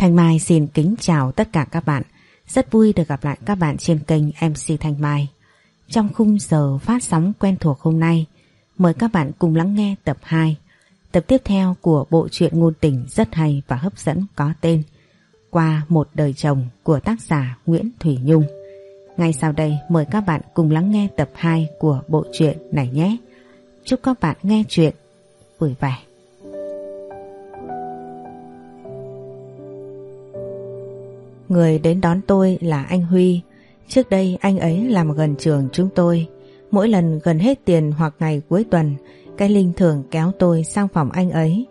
Thanh Mai xin kính chào tất cả các bạn. Rất vui được gặp lại các bạn trên kênh MC Thanh Mai. Trong khung giờ phát sóng quen thuộc hôm nay, mời các bạn cùng lắng nghe tập 2, tập tiếp theo của bộ truyện ngôn tình rất hay và hấp dẫn có tên Qua một đời chồng của tác giả Nguyễn Thủy Nhung. Ngay sau đây mời các bạn cùng lắng nghe tập 2 của bộ truyện này nhé. Chúc các bạn nghe chuyện vui vẻ. Người đến đón tôi là anh Huy. Trước đây anh ấy làm gần trường chúng tôi. Mỗi lần gần hết tiền hoặc ngày cuối tuần, cái Linh thường kéo tôi sang phòng anh ấy.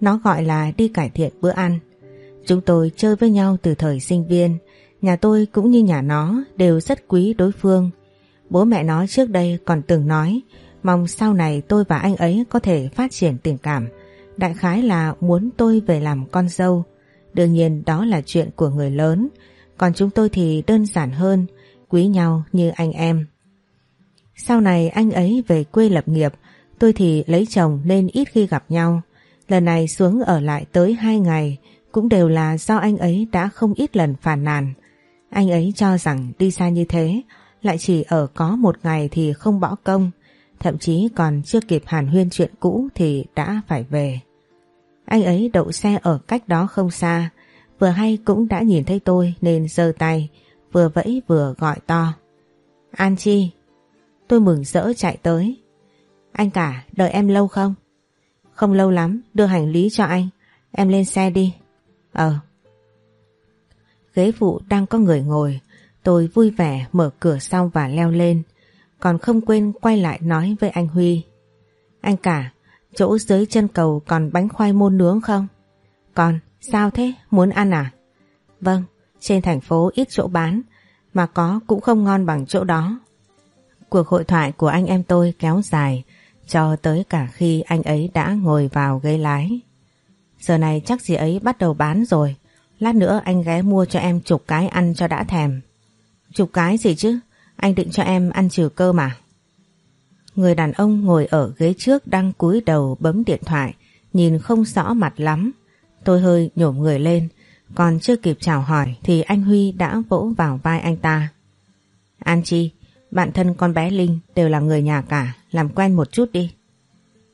Nó gọi là đi cải thiện bữa ăn. Chúng tôi chơi với nhau từ thời sinh viên. Nhà tôi cũng như nhà nó đều rất quý đối phương. Bố mẹ nó trước đây còn từng nói mong sau này tôi và anh ấy có thể phát triển tình cảm. Đại khái là muốn tôi về làm con dâu. Đương nhiên đó là chuyện của người lớn, còn chúng tôi thì đơn giản hơn, quý nhau như anh em. Sau này anh ấy về quê lập nghiệp, tôi thì lấy chồng nên ít khi gặp nhau. Lần này xuống ở lại tới hai ngày cũng đều là do anh ấy đã không ít lần phản nàn. Anh ấy cho rằng đi xa như thế, lại chỉ ở có một ngày thì không bỏ công, thậm chí còn chưa kịp hàn huyên chuyện cũ thì đã phải về. Anh ấy đậu xe ở cách đó không xa, vừa hay cũng đã nhìn thấy tôi nên giơ tay, vừa vẫy vừa gọi to. An Chi, tôi mừng rỡ chạy tới. Anh cả, đợi em lâu không? Không lâu lắm, đưa hành lý cho anh, em lên xe đi. Ờ. Ghế phụ đang có người ngồi, tôi vui vẻ mở cửa xong và leo lên, còn không quên quay lại nói với anh Huy. Anh cả, Chỗ dưới chân cầu còn bánh khoai môn nướng không? Còn, sao thế? Muốn ăn à? Vâng, trên thành phố ít chỗ bán, mà có cũng không ngon bằng chỗ đó. Cuộc hội thoại của anh em tôi kéo dài, cho tới cả khi anh ấy đã ngồi vào ghế lái. Giờ này chắc gì ấy bắt đầu bán rồi, lát nữa anh ghé mua cho em chục cái ăn cho đã thèm. Chục cái gì chứ? Anh định cho em ăn trừ cơ mà. Người đàn ông ngồi ở ghế trước đang cúi đầu bấm điện thoại, nhìn không rõ mặt lắm. Tôi hơi nhổm người lên, còn chưa kịp chào hỏi thì anh Huy đã vỗ vào vai anh ta. An Chi, bạn thân con bé Linh đều là người nhà cả, làm quen một chút đi.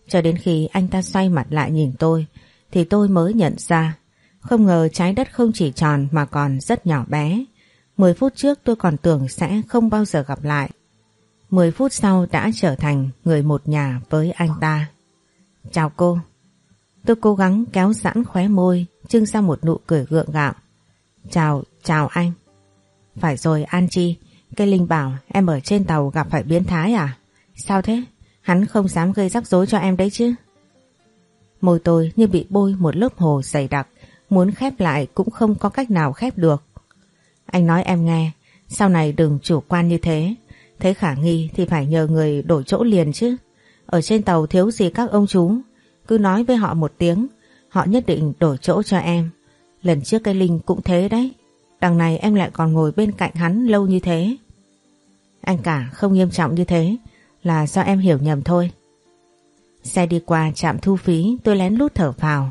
Cho đến khi anh ta xoay mặt lại nhìn tôi, thì tôi mới nhận ra, không ngờ trái đất không chỉ tròn mà còn rất nhỏ bé. Mười phút trước tôi còn tưởng sẽ không bao giờ gặp lại. 10 phút sau đã trở thành người một nhà với anh ta. Chào cô. Tôi cố gắng kéo giãn khóe môi, trưng ra một nụ cười gượng gạo. Chào, chào anh. Phải rồi An Chi, cây Linh bảo em ở trên tàu gặp phải biến thái à? Sao thế? Hắn không dám gây rắc rối cho em đấy chứ? Môi tôi như bị bôi một lớp hồ dày đặc, muốn khép lại cũng không có cách nào khép được. Anh nói em nghe, sau này đừng chủ quan như thế, Thấy khả nghi thì phải nhờ người đổi chỗ liền chứ. Ở trên tàu thiếu gì các ông chú. Cứ nói với họ một tiếng, họ nhất định đổi chỗ cho em. Lần trước cái Linh cũng thế đấy. Đằng này em lại còn ngồi bên cạnh hắn lâu như thế. Anh cả không nghiêm trọng như thế là do em hiểu nhầm thôi. Xe đi qua trạm thu phí tôi lén lút thở phào.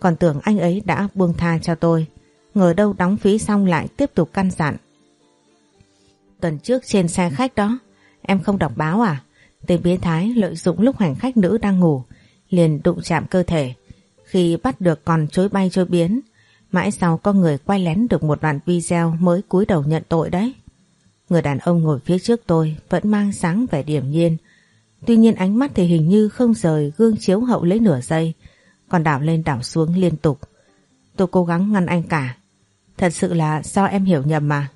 Còn tưởng anh ấy đã buông tha cho tôi. Ngờ đâu đóng phí xong lại tiếp tục căn dặn. Tuần trước trên xe khách đó. Em không đọc báo à? Tên biến thái lợi dụng lúc hành khách nữ đang ngủ, Liền đụng chạm cơ thể. Khi bắt được còn chối bay chối biến, Mãi sau có người quay lén được một đoạn video mới cúi đầu nhận tội đấy. Người đàn ông ngồi phía trước tôi Vẫn mang sáng vẻ điểm nhiên. Tuy nhiên ánh mắt thì hình như không rời gương chiếu hậu lấy nửa giây, Còn đảo lên đảo xuống liên tục. Tôi cố gắng ngăn anh cả. Thật sự là do em hiểu nhầm mà.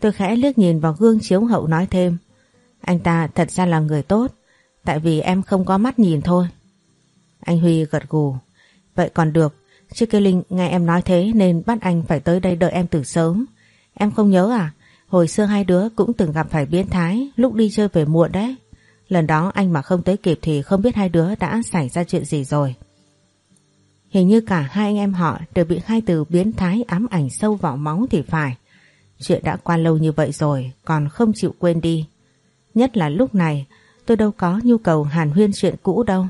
Tôi khẽ liếc nhìn vào gương chiếu hậu nói thêm. Anh ta thật ra là người tốt, Tại vì em không có mắt nhìn thôi. Anh Huy gật gù. Vậy còn được, Chứ kêu Linh nghe em nói thế nên bắt anh phải tới đây đợi em từ sớm. Em không nhớ à? Hồi xưa hai đứa cũng từng gặp phải biến thái, Lúc đi chơi về muộn đấy. Lần đó anh mà không tới kịp thì không biết hai đứa đã xảy ra chuyện gì rồi. Hình như cả hai anh em họ đều bị hai từ biến thái ám ảnh sâu vào máu thì phải. Chuyện đã qua lâu như vậy rồi còn không chịu quên đi. Nhất là lúc này tôi đâu có nhu cầu hàn huyên chuyện cũ đâu.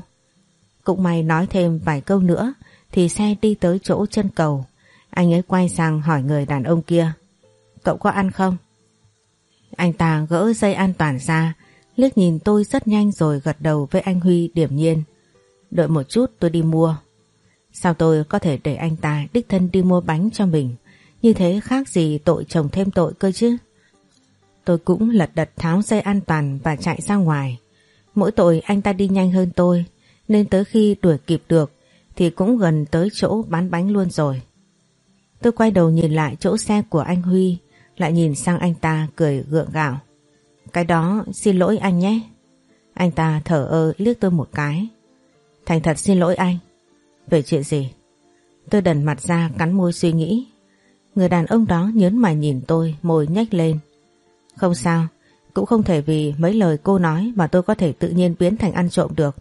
Cũng may nói thêm vài câu nữa thì xe đi tới chỗ chân cầu. Anh ấy quay sang hỏi người đàn ông kia. Cậu có ăn không? Anh ta gỡ dây an toàn ra, liếc nhìn tôi rất nhanh rồi gật đầu với anh Huy điểm nhiên. Đợi một chút tôi đi mua. Sao tôi có thể để anh ta đích thân đi mua bánh cho mình? Như thế khác gì tội chồng thêm tội cơ chứ? Tôi cũng lật đật tháo dây an toàn và chạy ra ngoài. Mỗi tội anh ta đi nhanh hơn tôi, nên tới khi đuổi kịp được thì cũng gần tới chỗ bán bánh luôn rồi. Tôi quay đầu nhìn lại chỗ xe của anh Huy, lại nhìn sang anh ta cười gượng gạo. Cái đó xin lỗi anh nhé. Anh ta thở ơ liếc tôi một cái. Thành thật xin lỗi anh. Về chuyện gì? Tôi đần mặt ra cắn môi suy nghĩ. Người đàn ông đó nhớn mày nhìn tôi, môi nhếch lên. Không sao, cũng không thể vì mấy lời cô nói mà tôi có thể tự nhiên biến thành ăn trộm được.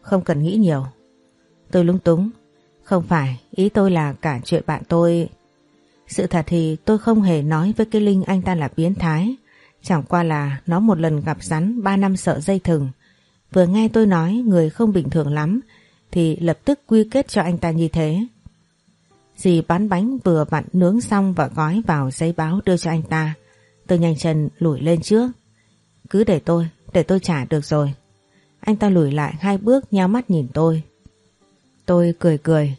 Không cần nghĩ nhiều. Tôi lung túng. Không phải, ý tôi là cả chuyện bạn tôi... Sự thật thì tôi không hề nói với cái Linh anh ta là biến thái. Chẳng qua là nó một lần gặp rắn 3 năm sợ dây thừng. Vừa nghe tôi nói người không bình thường lắm thì lập tức quy kết cho anh ta như thế. Dì bán bánh vừa vặn nướng xong và gói vào giấy báo đưa cho anh ta. Tôi nhanh chân lùi lên trước. Cứ để tôi, để tôi trả được rồi. Anh ta lùi lại hai bước nhao mắt nhìn tôi. Tôi cười cười.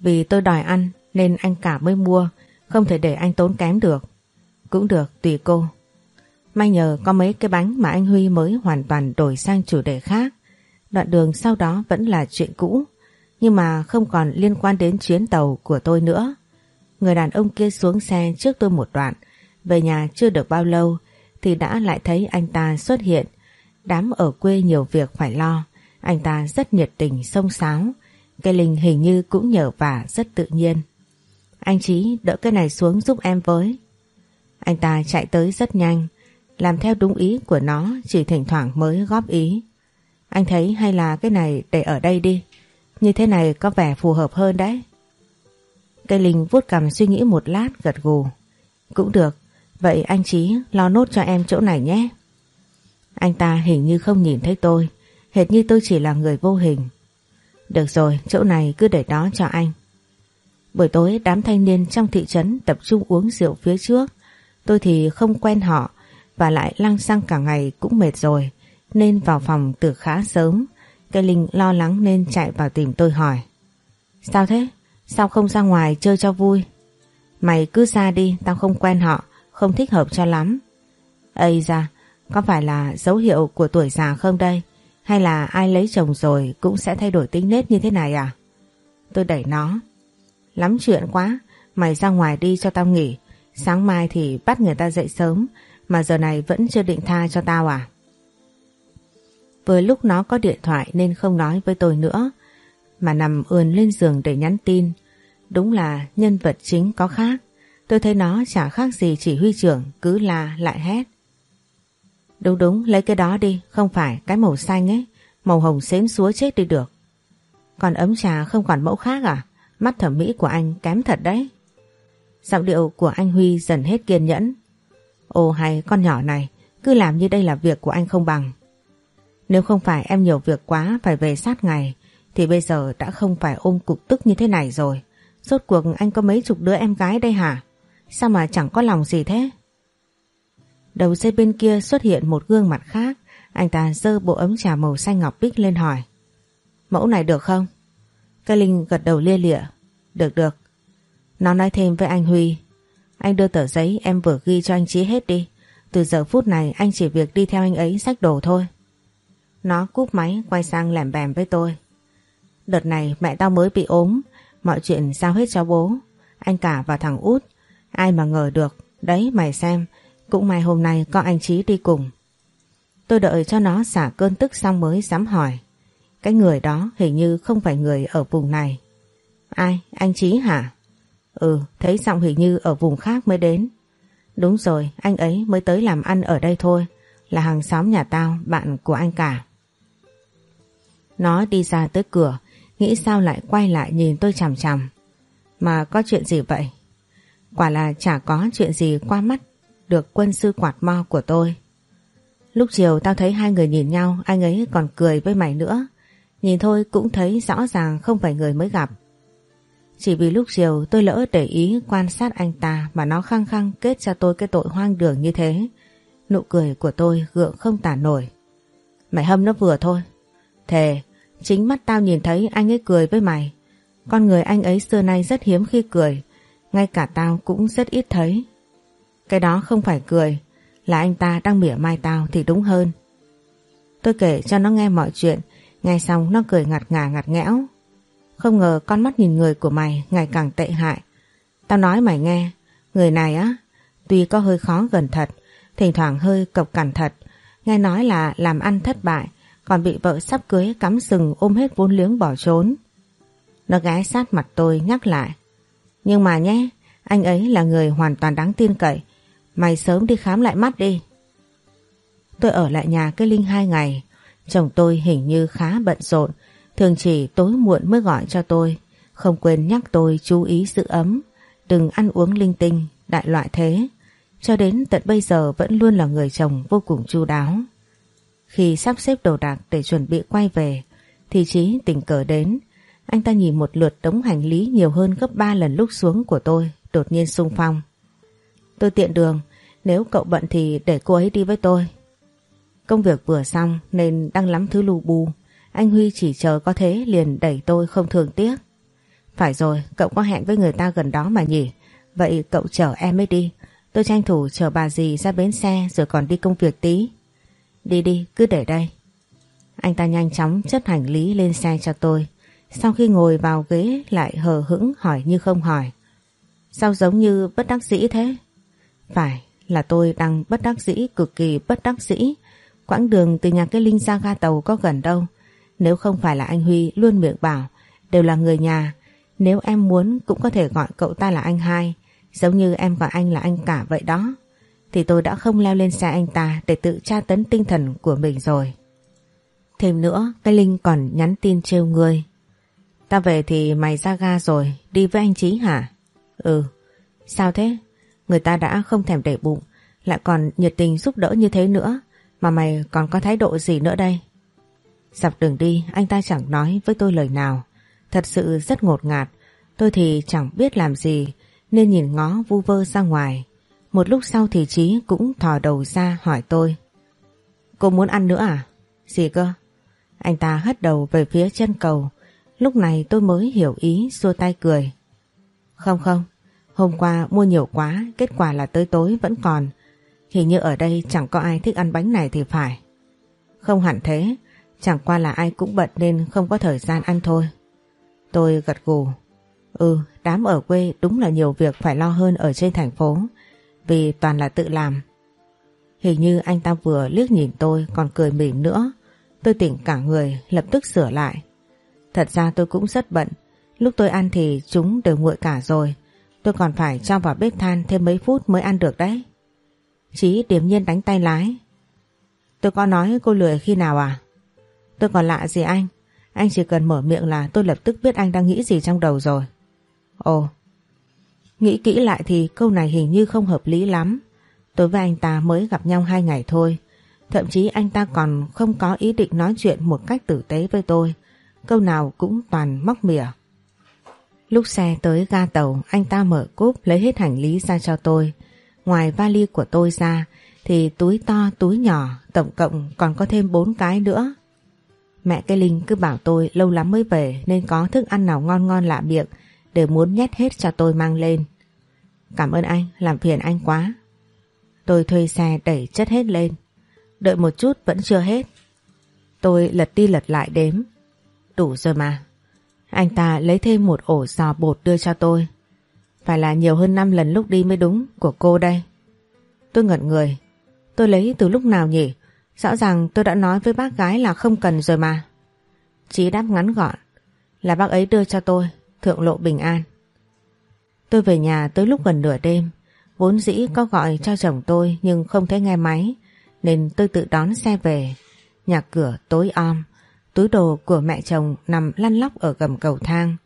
Vì tôi đòi ăn nên anh cả mới mua, không thể để anh tốn kém được. Cũng được, tùy cô. May nhờ có mấy cái bánh mà anh Huy mới hoàn toàn đổi sang chủ đề khác. Đoạn đường sau đó vẫn là chuyện cũ, nhưng mà không còn liên quan đến chuyến tàu của tôi nữa. Người đàn ông kia xuống xe trước tôi một đoạn, về nhà chưa được bao lâu thì đã lại thấy anh ta xuất hiện. Đám ở quê nhiều việc phải lo, anh ta rất nhiệt tình sông sáo, cái linh hình như cũng nhờ vả rất tự nhiên. Anh Chí đỡ cái này xuống giúp em với. Anh ta chạy tới rất nhanh, làm theo đúng ý của nó chỉ thỉnh thoảng mới góp ý. Anh thấy hay là cái này để ở đây đi, như thế này có vẻ phù hợp hơn đấy. Cây Linh vuốt cầm suy nghĩ một lát gật gù. Cũng được, vậy anh Chí lo nốt cho em chỗ này nhé. Anh ta hình như không nhìn thấy tôi, hệt như tôi chỉ là người vô hình. Được rồi, chỗ này cứ để đó cho anh. Buổi tối đám thanh niên trong thị trấn tập trung uống rượu phía trước. Tôi thì không quen họ và lại lăng xăng cả ngày cũng mệt rồi nên vào phòng từ khá sớm. Cây Linh lo lắng nên chạy vào tìm tôi hỏi. Sao thế? Sao không ra ngoài chơi cho vui? Mày cứ ra đi, tao không quen họ, không thích hợp cho lắm. Ây da, có phải là dấu hiệu của tuổi già không đây? Hay là ai lấy chồng rồi cũng sẽ thay đổi tính nết như thế này à? Tôi đẩy nó. Lắm chuyện quá, mày ra ngoài đi cho tao nghỉ. Sáng mai thì bắt người ta dậy sớm, mà giờ này vẫn chưa định tha cho tao à? Vừa lúc nó có điện thoại nên không nói với tôi nữa, mà nằm ườn lên giường để nhắn tin. Đúng là nhân vật chính có khác. Tôi thấy nó chả khác gì chỉ huy trưởng cứ la lại hét. Đúng đúng lấy cái đó đi Không phải cái màu xanh ấy Màu hồng xến xúa chết đi được Còn ấm trà không còn mẫu khác à Mắt thẩm mỹ của anh kém thật đấy Giọng điệu của anh Huy dần hết kiên nhẫn Ồ hay con nhỏ này Cứ làm như đây là việc của anh không bằng nếu không phải em nhiều việc quá Phải về sát ngày, Thì bây giờ đã không phải ôm cục tức như thế này rồi. Rốt cuộc anh có mấy chục đứa em gái đây hả? Sao mà chẳng có lòng gì thế? Đầu dây bên kia xuất hiện một gương mặt khác. Anh ta dơ bộ ấm trà màu xanh ngọc bích lên hỏi. Mẫu này được không? Cây Linh gật đầu lia lịa. Được được. Nó nói thêm với anh Huy. Anh đưa tờ giấy em vừa ghi cho anh Chí hết đi. Từ giờ phút này anh chỉ việc đi theo anh ấy sách đồ thôi. Nó cúp máy quay sang lẻm bèm với tôi Đợt này mẹ tao mới bị ốm Mọi chuyện giao hết cho bố Anh cả và thằng út Ai mà ngờ được Đấy mày xem cũng may hôm nay có anh Chí đi cùng. Tôi đợi cho nó xả cơn tức xong mới dám hỏi. Cái người đó hình như không phải người ở vùng này. Ai? Anh Chí hả? Ừ, thấy giọng hình như ở vùng khác mới đến. Đúng rồi, anh ấy mới tới làm ăn ở đây thôi. Là hàng xóm nhà tao, bạn của anh cả. Nó đi ra tới cửa, nghĩ sao lại quay lại nhìn tôi chằm chằm. Mà có chuyện gì vậy? Quả là chả có chuyện gì qua mắt được quân sư quạt mo của tôi. Lúc chiều tao thấy hai người nhìn nhau, anh ấy còn cười với mày nữa. Nhìn thôi cũng thấy rõ ràng không phải người mới gặp. Chỉ vì lúc chiều tôi lỡ để ý quan sát anh ta mà nó khăng khăng kết cho tôi cái tội hoang đường như thế. Nụ cười của tôi gượng không tả nổi. Mày hâm nó vừa thôi. Thề, chính mắt tao nhìn thấy anh ấy cười với mày. Con người anh ấy xưa nay rất hiếm khi cười, ngay cả tao cũng rất ít thấy. Cái đó không phải cười, là anh ta đang mỉa mai tao thì đúng hơn. Tôi kể cho nó nghe mọi chuyện, nghe xong nó cười ngặt ngà ngặt nghẽo. Không ngờ con mắt nhìn người của mày ngày càng tệ hại. Tao nói mày nghe, người này á, tuy có hơi khó gần thật, thỉnh thoảng hơi cộc cằn thật, nghe nói là làm ăn thất bại, còn bị vợ sắp cưới cắm sừng ôm hết vốn liếng bỏ trốn. Nó gái sát mặt tôi nhắc lại. Nhưng mà nhé, anh ấy là người hoàn toàn đáng tin cậy, mày sớm đi khám lại mắt đi. Tôi ở lại nhà cái Linh hai ngày, chồng tôi hình như khá bận rộn, thường chỉ tối muộn mới gọi cho tôi, không quên nhắc tôi chú ý giữ ấm, đừng ăn uống linh tinh, đại loại thế. Cho đến tận bây giờ vẫn luôn là người chồng vô cùng chu đáo. Khi sắp xếp đồ đạc để chuẩn bị quay về, thì Chí tình cờ đến. Anh ta nhìn một lượt đống hành lý nhiều hơn gấp 3 lần lúc xuống của tôi, đột nhiên sung phong. Tôi tiện đường, nếu cậu bận thì để cô ấy đi với tôi. Công việc vừa xong nên đang lắm thứ lù bù. Anh Huy chỉ chờ có thế liền đẩy tôi không thường tiếc. Phải rồi, cậu có hẹn với người ta gần đó mà nhỉ? Vậy cậu chở em ấy đi. Tôi tranh thủ chở bà dì ra bến xe rồi còn đi công việc tí. Đi đi, cứ để đây. Anh ta nhanh chóng chất hành lý lên xe cho tôi. Sau khi ngồi vào ghế lại hờ hững hỏi như không hỏi. Sao giống như bất đắc dĩ thế? Phải, là tôi đang bất đắc dĩ, cực kỳ bất đắc dĩ. Quãng đường từ nhà cái Linh ra ga tàu có gần đâu. Nếu không phải là anh Huy luôn miệng bảo đều là người nhà. Nếu em muốn cũng có thể gọi cậu ta là anh hai. Giống như em gọi anh là anh cả vậy đó. Thì tôi đã không leo lên xe anh ta để tự tra tấn tinh thần của mình rồi. Thêm nữa, cái Linh còn nhắn tin trêu người. Ta về thì mày ra ga rồi, đi với anh Chí hả? Ừ, sao thế? Người ta đã không thèm để bụng, lại còn nhiệt tình giúp đỡ như thế nữa, mà mày còn có thái độ gì nữa đây? Dọc đường đi, anh ta chẳng nói với tôi lời nào. Thật sự rất ngột ngạt, tôi thì chẳng biết làm gì, nên nhìn ngó vu vơ ra ngoài. Một lúc sau thì trí cũng thò đầu ra hỏi tôi. Cô muốn ăn nữa à? Gì cơ? Anh ta hất đầu về phía chân cầu. Lúc này tôi mới hiểu ý xua tay cười. Không không, hôm qua mua nhiều quá, kết quả là tới tối vẫn còn. Hình như ở đây chẳng có ai thích ăn bánh này thì phải. Không hẳn thế, chẳng qua là ai cũng bận nên không có thời gian ăn thôi. Tôi gật gù. Ừ, đám ở quê đúng là nhiều việc phải lo hơn ở trên thành phố, vì toàn là tự làm. Hình như anh ta vừa liếc nhìn tôi còn cười mỉm nữa. Tôi tỉnh cả người lập tức sửa lại. Thật ra tôi cũng rất bận. Lúc tôi ăn thì chúng đều nguội cả rồi. Tôi còn phải cho vào bếp than thêm mấy phút mới ăn được đấy. Chí điềm nhiên đánh tay lái. Tôi có nói cô lười khi nào à? Tôi còn lạ gì anh? Anh chỉ cần mở miệng là tôi lập tức biết anh đang nghĩ gì trong đầu rồi. Ồ, nghĩ kỹ lại thì câu này hình như không hợp lý lắm. Tôi với anh ta mới gặp nhau hai ngày thôi. Thậm chí anh ta còn không có ý định nói chuyện một cách tử tế với tôi. Câu nào cũng toàn móc mỉa. Lúc xe tới ga tàu, anh ta mở cốp lấy hết hành lý ra cho tôi. Ngoài vali của tôi ra, thì túi to túi nhỏ, tổng cộng còn có thêm bốn cái nữa. Mẹ cây Linh cứ bảo tôi lâu lắm mới về nên có thức ăn nào ngon ngon lạ miệng để muốn nhét hết cho tôi mang lên. Cảm ơn anh, làm phiền anh quá. Tôi thuê xe đẩy chất hết lên. Đợi một chút vẫn chưa hết. Tôi lật đi lật lại đếm. Đủ rồi mà. Anh ta lấy thêm một ổ giò bột đưa cho tôi. Phải là nhiều hơn 5 lần lúc đi mới đúng của cô đây. Tôi ngẩn người. Tôi lấy từ lúc nào nhỉ? Rõ ràng tôi đã nói với bác gái là không cần rồi mà. Chí đáp ngắn gọn. Là bác ấy đưa cho tôi, thượng lộ bình an. Tôi về nhà tới lúc gần nửa đêm. Vốn dĩ có gọi cho chồng tôi nhưng không thấy nghe máy nên tôi tự đón xe về. Nhà cửa tối om, túi đồ của mẹ chồng nằm lăn lóc ở gầm cầu thang.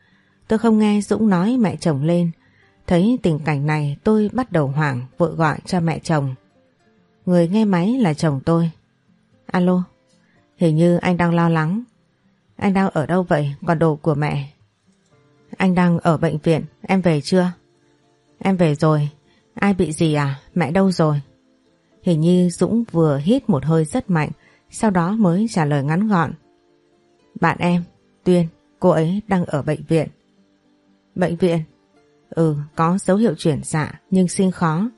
Tôi không nghe Dũng nói mẹ chồng lên. Thấy tình cảnh này tôi bắt đầu hoảng vội gọi cho mẹ chồng. Người nghe máy là chồng tôi. Alo, hình như anh đang lo lắng. Anh đang ở đâu vậy? Còn đồ của mẹ? Anh đang ở bệnh viện, em về chưa? Em về rồi, ai bị gì à? Mẹ đâu rồi? Hình như Dũng vừa hít một hơi rất mạnh, sau đó mới trả lời ngắn gọn. Bạn em, Tuyên, cô ấy đang ở bệnh viện. Bệnh viện? Ừ, có dấu hiệu chuyển dạ nhưng sinh khó.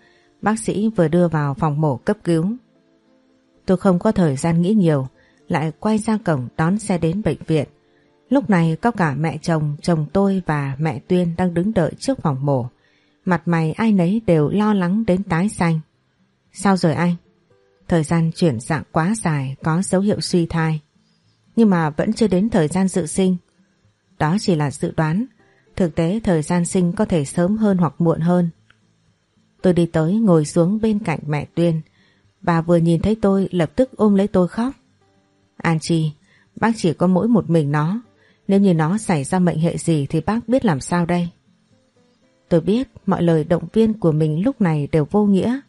Bác sĩ vừa đưa vào phòng mổ cấp cứu. Tôi không có thời gian nghĩ nhiều, lại quay ra cổng đón xe đến bệnh viện. Lúc này có cả mẹ chồng, chồng tôi và mẹ Tuyên đang đứng đợi trước phòng mổ. Mặt mày ai nấy đều lo lắng đến tái xanh. Sao rồi anh? Thời gian chuyển dạng quá dài có dấu hiệu suy thai. Nhưng mà vẫn chưa đến thời gian dự sinh. Đó chỉ là dự đoán. Thực tế thời gian sinh có thể sớm hơn hoặc muộn hơn. Tôi đi tới ngồi xuống bên cạnh mẹ Tuyên. Bà vừa nhìn thấy tôi lập tức ôm lấy tôi khóc. An Chi, bác chỉ có mỗi một mình nó. Nếu như nó xảy ra mệnh hệ gì thì bác biết làm sao đây? Tôi biết mọi lời động viên của mình lúc này đều vô nghĩa,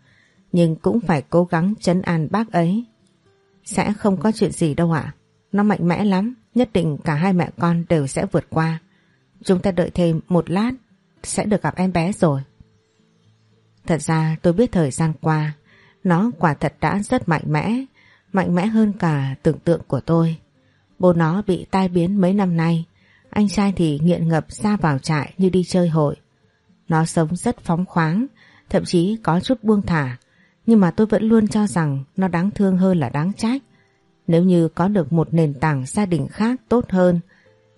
nhưng cũng phải cố gắng chấn an bác ấy. Sẽ không có chuyện gì đâu ạ. Nó mạnh mẽ lắm, nhất định cả hai mẹ con đều sẽ vượt qua. Chúng ta đợi thêm một lát, sẽ được gặp em bé rồi. Thật ra tôi biết thời gian qua, nó quả thật đã rất mạnh mẽ, mạnh mẽ hơn cả tưởng tượng của tôi. Bố nó bị tai biến mấy năm nay, anh trai thì nghiện ngập ra vào trại như đi chơi hội. Nó sống rất phóng khoáng, thậm chí có chút buông thả, nhưng mà tôi vẫn luôn cho rằng nó đáng thương hơn là đáng trách. Nếu như có được một nền tảng gia đình khác tốt hơn,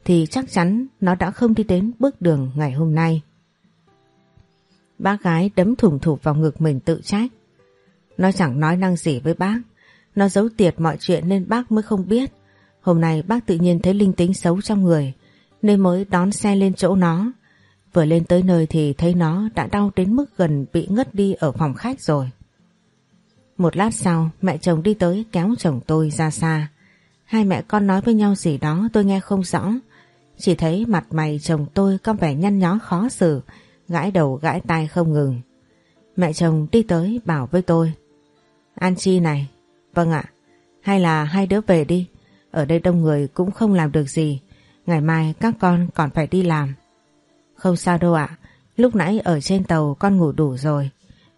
thì chắc chắn nó đã không đi đến bước đường ngày hôm nay. Bác gái đấm thủng thụp vào ngực mình tự trách. Nó chẳng nói năng gì với bác, nó giấu tiệt mọi chuyện nên bác mới không biết. Hôm nay bác tự nhiên thấy linh tính xấu trong người nên mới đón xe lên chỗ nó. Vừa lên tới nơi thì thấy nó đã đau đến mức gần bị ngất đi ở phòng khách rồi. Một lát sau mẹ chồng đi tới kéo chồng tôi ra xa. Hai mẹ con nói với nhau gì đó tôi nghe không rõ. Chỉ thấy mặt mày chồng tôi có vẻ nhăn nhó khó xử, gãi đầu gãi tai không ngừng. Mẹ chồng đi tới bảo với tôi. An Chi này, vâng ạ, hay là hai đứa về đi, ở đây đông người cũng không làm được gì. Ngày mai các con còn phải đi làm. Không sao đâu ạ. Lúc nãy ở trên tàu con ngủ đủ rồi.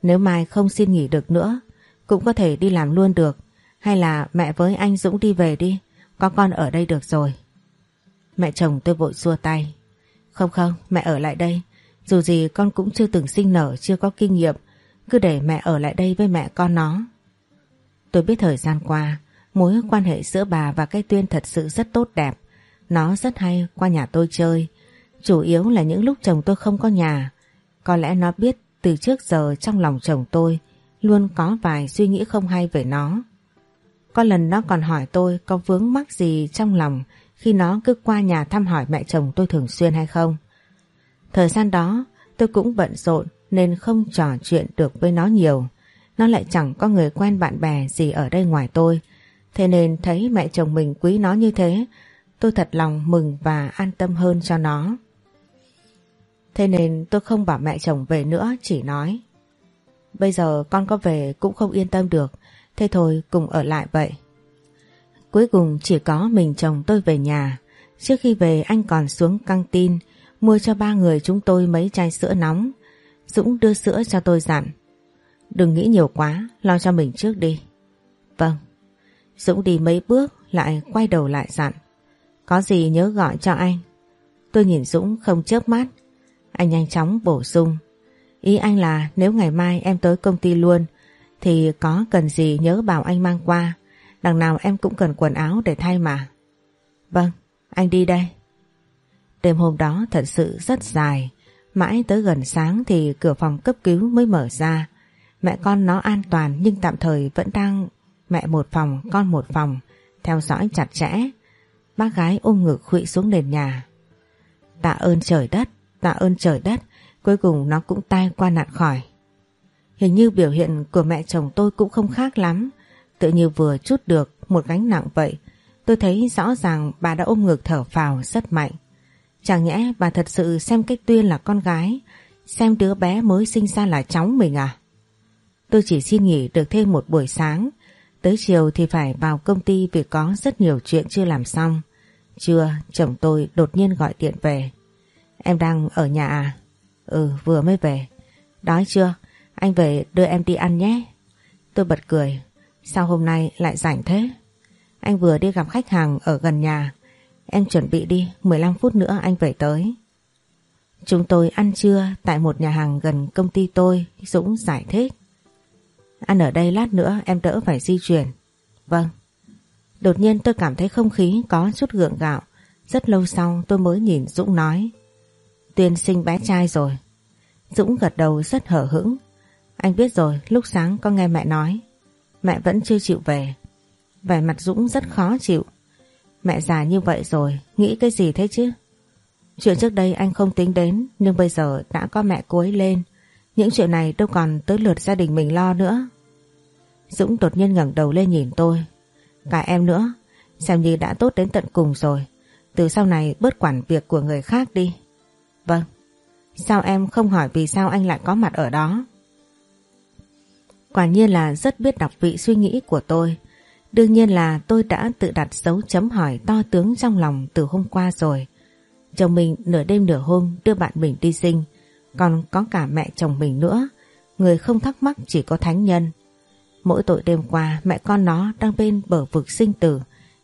Nếu mai không xin nghỉ được nữa, cũng có thể đi làm luôn được. Hay là mẹ với anh Dũng đi về đi. Có con ở đây được rồi. Mẹ chồng tôi vội xua tay. Không không, mẹ ở lại đây. Dù gì con cũng chưa từng sinh nở, chưa có kinh nghiệm. Cứ để mẹ ở lại đây với mẹ con nó. Tôi biết thời gian qua, mối quan hệ giữa bà và cái Tuyên thật sự rất tốt đẹp. Nó rất hay qua nhà tôi chơi. Chủ yếu là những lúc chồng tôi không có nhà. Có lẽ nó biết từ trước giờ trong lòng chồng tôi luôn có vài suy nghĩ không hay về nó. Có lần nó còn hỏi tôi có vướng mắc gì trong lòng khi nó cứ qua nhà thăm hỏi mẹ chồng tôi thường xuyên hay không. Thời gian đó, tôi cũng bận rộn nên không trò chuyện được với nó nhiều. Nó lại chẳng có người quen bạn bè gì ở đây ngoài tôi. Thế nên thấy mẹ chồng mình quý nó như thế Tôi thật lòng mừng và an tâm hơn cho nó. Thế nên tôi không bảo mẹ chồng về nữa, chỉ nói. Bây giờ con có về cũng không yên tâm được, thế thôi cùng ở lại vậy. Cuối cùng chỉ có mình chồng tôi về nhà. Trước khi về anh còn xuống căng tin mua cho ba người chúng tôi mấy chai sữa nóng. Dũng đưa sữa cho tôi dặn. Đừng nghĩ nhiều quá, lo cho mình trước đi. Vâng. Dũng đi mấy bước lại quay đầu lại dặn. Có gì nhớ gọi cho anh. Tôi nhìn Dũng không chớp mắt. Anh nhanh chóng bổ sung. Ý anh là nếu ngày mai em tới công ty luôn thì có cần gì nhớ bảo anh mang qua. Đằng nào em cũng cần quần áo để thay mà. Vâng, anh đi đây. Đêm hôm đó thật sự rất dài. Mãi tới gần sáng thì cửa phòng cấp cứu mới mở ra. Mẹ con nó an toàn nhưng tạm thời vẫn đang mẹ một phòng, con một phòng, theo dõi chặt chẽ. Bác gái ôm ngực khụy xuống nền nhà. Tạ ơn trời đất, tạ ơn trời đất, cuối cùng nó cũng tai qua nạn khỏi. Hình như biểu hiện của mẹ chồng tôi cũng không khác lắm, tự như vừa chút được một gánh nặng vậy. Tôi thấy rõ ràng bà đã ôm ngực thở phào rất mạnh. Chẳng nhẽ bà thật sự xem cách Tuyên là con gái, xem đứa bé mới sinh ra là cháu mình à? Tôi chỉ xin nghỉ được thêm một buổi sáng, Tới chiều thì phải vào công ty vì có rất nhiều chuyện chưa làm xong. Trưa chồng tôi đột nhiên gọi điện về. Em đang ở nhà à? Ừ vừa mới về. Đói chưa? Anh về đưa em đi ăn nhé. Tôi bật cười. Sao hôm nay lại rảnh thế? Anh vừa đi gặp khách hàng ở gần nhà. Em chuẩn bị đi, 15 phút nữa anh về tới. Chúng tôi ăn trưa tại một nhà hàng gần công ty tôi, Dũng giải thích. Ăn ở đây lát nữa em đỡ phải di chuyển. Vâng. Đột nhiên tôi cảm thấy không khí có chút gượng gạo. Rất lâu sau tôi mới nhìn Dũng nói. Tuyên sinh bé trai rồi. Dũng gật đầu rất hở hững. Anh biết rồi, lúc sáng con nghe mẹ nói. Mẹ vẫn chưa chịu về. Vẻ mặt Dũng rất khó chịu. Mẹ già như vậy rồi, nghĩ cái gì thế chứ? Chuyện trước đây anh không tính đến, nhưng bây giờ đã có mẹ cuối lên. Những chuyện này đâu còn tới lượt gia đình mình lo nữa. Dũng đột nhiên ngẩng đầu lên nhìn tôi. Cả em nữa, xem như đã tốt đến tận cùng rồi. Từ sau này bớt quản việc của người khác đi. Vâng. Sao em không hỏi vì sao anh lại có mặt ở đó? Quả nhiên là rất biết đọc vị suy nghĩ của tôi. Đương nhiên là tôi đã tự đặt dấu chấm hỏi to tướng trong lòng từ hôm qua rồi. Chồng mình nửa đêm nửa hôm đưa bạn mình đi sinh, còn có cả mẹ chồng mình nữa. Người không thắc mắc chỉ có thánh nhân. Mỗi tội đêm qua mẹ con nó đang bên bờ vực sinh tử,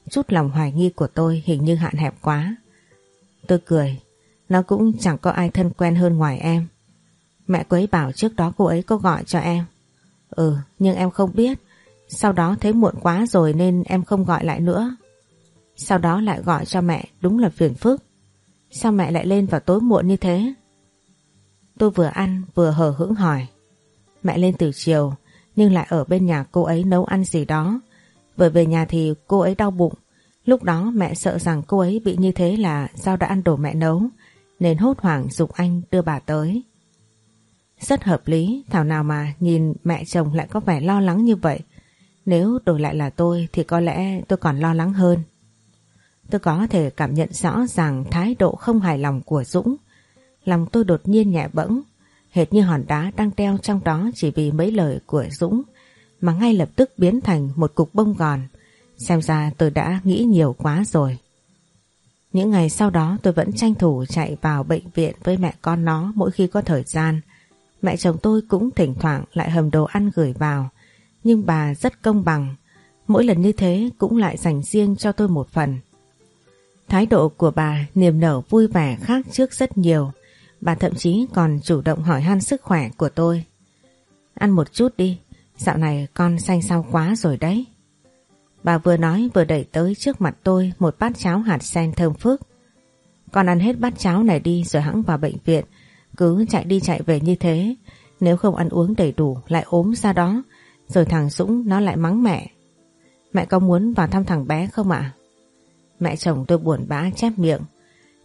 chút lòng hoài nghi của tôi hình như hạn hẹp quá. Tôi cười, nó cũng chẳng có ai thân quen hơn ngoài em. Mẹ cô ấy bảo trước đó cô ấy có gọi cho em. Ừ, nhưng em không biết. Sau đó thấy muộn quá rồi nên em không gọi lại nữa. Sau đó lại gọi cho mẹ, đúng là phiền phức. Sao mẹ lại lên vào tối muộn như thế? Tôi vừa ăn vừa hờ hững hỏi. Mẹ lên từ chiều nhưng lại ở bên nhà cô ấy nấu ăn gì đó. Vừa về nhà thì cô ấy đau bụng. Lúc đó mẹ sợ rằng cô ấy bị như thế là do đã ăn đồ mẹ nấu nên hốt hoảng dục anh đưa bà tới. Rất hợp lý, thảo nào mà nhìn mẹ chồng lại có vẻ lo lắng như vậy. Nếu đổi lại là tôi thì có lẽ tôi còn lo lắng hơn. Tôi có thể cảm nhận rõ ràng thái độ không hài lòng của Dũng. Lòng tôi đột nhiên nhẹ bẫng, hệt như hòn đá đang đeo trong đó chỉ vì mấy lời của Dũng, mà ngay lập tức biến thành một cục bông gòn. Xem ra tôi đã nghĩ nhiều quá rồi. Những ngày sau đó tôi vẫn tranh thủ chạy vào bệnh viện với mẹ con nó mỗi khi có thời gian. Mẹ chồng tôi cũng thỉnh thoảng lại hầm đồ ăn gửi vào. Nhưng bà rất công bằng. Mỗi lần như thế cũng lại dành riêng cho tôi một phần. Thái độ của bà niềm nở vui vẻ khác trước rất nhiều. Bà thậm chí còn chủ động hỏi han sức khỏe của tôi. Ăn một chút đi, dạo này con xanh sao quá rồi đấy. Bà vừa nói vừa đẩy tới trước mặt tôi một bát cháo hạt sen thơm phức. Con ăn hết bát cháo này đi rồi hãng vào bệnh viện. Cứ chạy đi chạy về như thế. Nếu không ăn uống đầy đủ lại ốm ra đó. Rồi thằng Dũng nó lại mắng mẹ. Mẹ có muốn vào thăm thằng bé không ạ? Mẹ chồng tôi buồn bã chép miệng.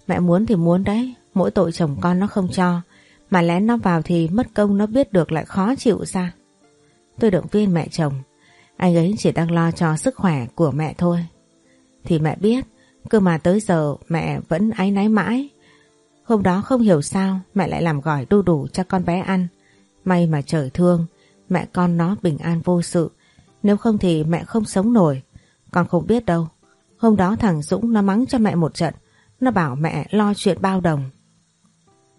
Mẹ muốn thì muốn đấy. Mỗi tội chồng con nó không cho. Mà lén nó vào thì mất công nó biết được lại khó chịu ra. Tôi động viên mẹ chồng. Anh ấy chỉ đang lo cho sức khỏe của mẹ thôi. Thì mẹ biết, cơ mà tới giờ mẹ vẫn áy náy mãi. Hôm đó không hiểu sao mẹ lại làm gỏi đu đủ cho con bé ăn. May mà trời thương, mẹ con nó bình an vô sự. Nếu không thì mẹ không sống nổi. Con không biết đâu. Hôm đó thằng Dũng nó mắng cho mẹ một trận. Nó bảo mẹ lo chuyện bao đồng.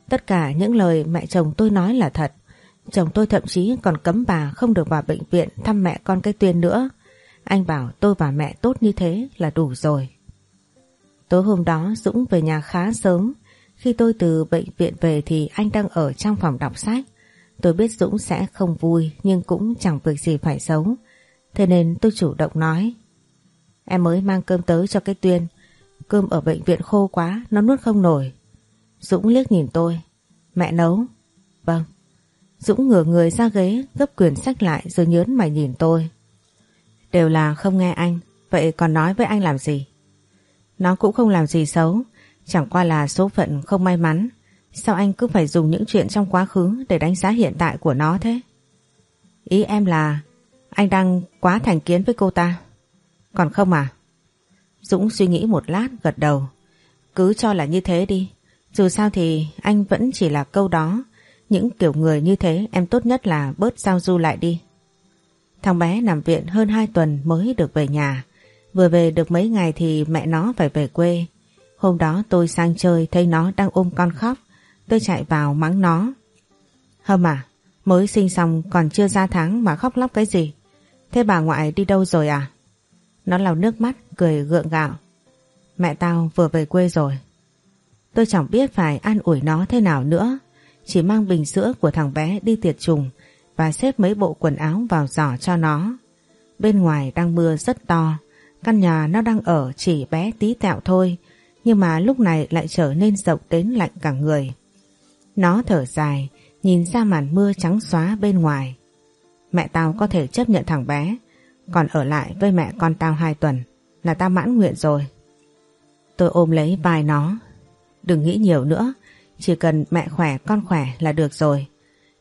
Tất cả những lời mẹ chồng tôi nói là thật. Chồng tôi thậm chí còn cấm bà không được vào bệnh viện thăm mẹ con cái tuyên nữa. Anh bảo tôi và mẹ tốt như thế là đủ rồi. Tối hôm đó Dũng về nhà khá sớm. Khi tôi từ bệnh viện về thì anh đang ở trong phòng đọc sách. Tôi biết Dũng sẽ không vui nhưng cũng chẳng việc gì phải xấu Thế nên tôi chủ động nói. Em mới mang cơm tới cho cái tuyên. Cơm ở bệnh viện khô quá, nó nuốt không nổi. Dũng liếc nhìn tôi. Mẹ nấu. Vâng. Dũng ngửa người ra ghế gấp quyển sách lại rồi nhớn mày nhìn tôi. Đều là không nghe anh, vậy còn nói với anh làm gì? Nó cũng không làm gì xấu, chẳng qua là số phận không may mắn. Sao anh cứ phải dùng những chuyện trong quá khứ để đánh giá hiện tại của nó thế? Ý em là anh đang quá thành kiến với cô ta. Còn không à? Dũng suy nghĩ một lát gật đầu. Cứ cho là như thế đi. Dù sao thì anh vẫn chỉ là câu đó những kiểu người như thế em tốt nhất là bớt giao du lại đi. Thằng bé nằm viện hơn 2 tuần mới được về nhà. Vừa về được mấy ngày thì mẹ nó phải về quê. Hôm đó tôi sang chơi thấy nó đang ôm con khóc. Tôi chạy vào mắng nó. Hâm à, mới sinh xong còn chưa ra tháng mà khóc lóc cái gì? Thế bà ngoại đi đâu rồi à? Nó lau nước mắt, cười gượng gạo. Mẹ tao vừa về quê rồi. Tôi chẳng biết phải an ủi nó thế nào nữa. Chỉ mang bình sữa của thằng bé đi tiệt trùng và xếp mấy bộ quần áo vào giỏ cho nó. Bên ngoài đang mưa rất to, căn nhà nó đang ở chỉ bé tí tẹo thôi, nhưng mà lúc này lại trở nên rộng đến lạnh cả người. Nó thở dài, nhìn ra màn mưa trắng xóa bên ngoài. Mẹ tao có thể chấp nhận thằng bé, còn ở lại với mẹ con tao hai tuần là tao mãn nguyện rồi. Tôi ôm lấy vai nó. Đừng nghĩ nhiều nữa, chỉ cần mẹ khỏe con khỏe là được rồi.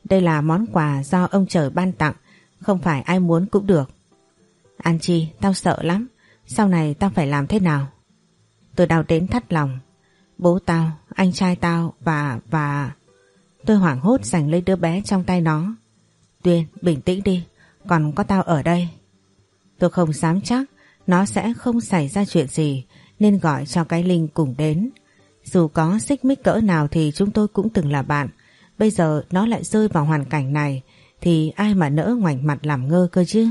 Đây là món quà do ông trời ban tặng, không phải ai muốn cũng được. An Chi, tao sợ lắm, sau này tao phải làm thế nào? Tôi đau đến thắt lòng. Bố tao, anh trai tao và... và... Tôi hoảng hốt giành lấy đứa bé trong tay nó. Tuyên, bình tĩnh đi, còn có tao ở đây. Tôi không dám chắc nó sẽ không xảy ra chuyện gì nên gọi cho cái Linh cùng đến. Dù có xích mích cỡ nào thì chúng tôi cũng từng là bạn. Bây giờ nó lại rơi vào hoàn cảnh này, thì ai mà nỡ ngoảnh mặt làm ngơ cơ chứ.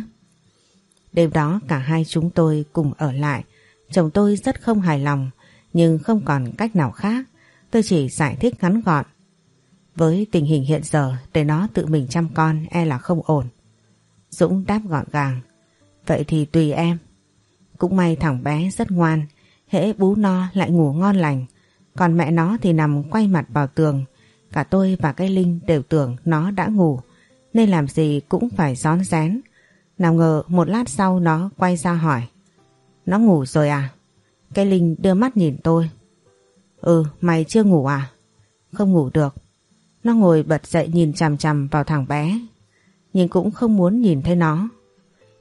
Đêm đó cả hai chúng tôi cùng ở lại. Chồng tôi rất không hài lòng, nhưng không còn cách nào khác. Tôi chỉ giải thích ngắn gọn. Với tình hình hiện giờ, để nó tự mình chăm con e là không ổn. Dũng đáp gọn gàng. Vậy thì tùy em. Cũng may thằng bé rất ngoan. Hễ bú no lại ngủ ngon lành. Còn mẹ nó thì nằm quay mặt vào tường. Cả tôi và cái Linh đều tưởng nó đã ngủ. Nên làm gì cũng phải gión rén. Nào ngờ một lát sau nó quay ra hỏi. Nó ngủ rồi à? Cái Linh đưa mắt nhìn tôi. Ừ, mày chưa ngủ à? Không ngủ được. Nó ngồi bật dậy nhìn chằm chằm vào thằng bé. Nhưng cũng không muốn nhìn thấy nó.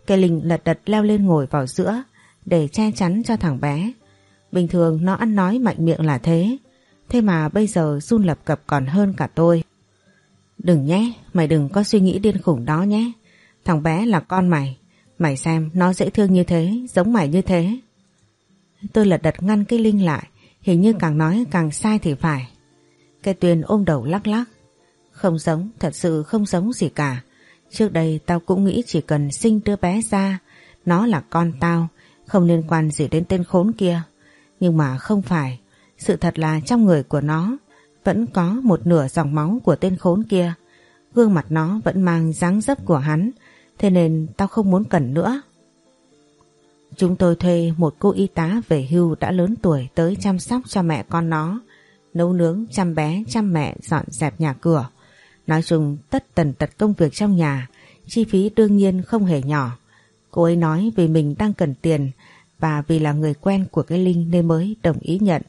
cây Linh lật đật leo lên ngồi vào giữa để che chắn cho thằng bé. Bình thường nó ăn nói mạnh miệng là thế. Thế mà bây giờ run lập cập còn hơn cả tôi. Đừng nhé, mày đừng có suy nghĩ điên khủng đó nhé. Thằng bé là con mày. Mày xem nó dễ thương như thế, giống mày như thế. Tôi lật đật ngăn cái Linh lại, hình như càng nói càng sai thì phải. Cái Tuyền ôm đầu lắc lắc. Không giống, thật sự không giống gì cả. Trước đây tao cũng nghĩ chỉ cần sinh đứa bé ra, nó là con tao, không liên quan gì đến tên khốn kia. Nhưng mà không phải, sự thật là trong người của nó vẫn có một nửa dòng máu của tên khốn kia. Gương mặt nó vẫn mang dáng dấp của hắn, thế nên tao không muốn cần nữa. Chúng tôi thuê một cô y tá về hưu đã lớn tuổi tới chăm sóc cho mẹ con nó, nấu nướng, chăm bé, chăm mẹ, dọn dẹp nhà cửa. Nói chung tất tần tật công việc trong nhà, chi phí đương nhiên không hề nhỏ. Cô ấy nói vì mình đang cần tiền và vì là người quen của cái Linh nên mới đồng ý nhận.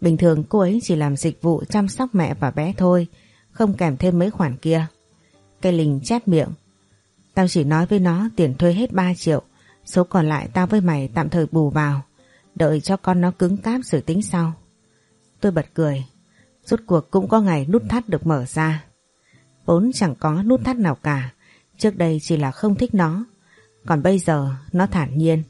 Bình thường cô ấy chỉ làm dịch vụ chăm sóc mẹ và bé thôi, không kèm thêm mấy khoản kia. Cây Linh chép miệng. Tao chỉ nói với nó tiền thuê hết 3 triệu, số còn lại tao với mày tạm thời bù vào, đợi cho con nó cứng cáp rồi tính sau. Tôi bật cười, rốt cuộc cũng có ngày nút thắt được mở ra. Vốn chẳng có nút thắt nào cả, trước đây chỉ là không thích nó, còn bây giờ nó thản nhiên.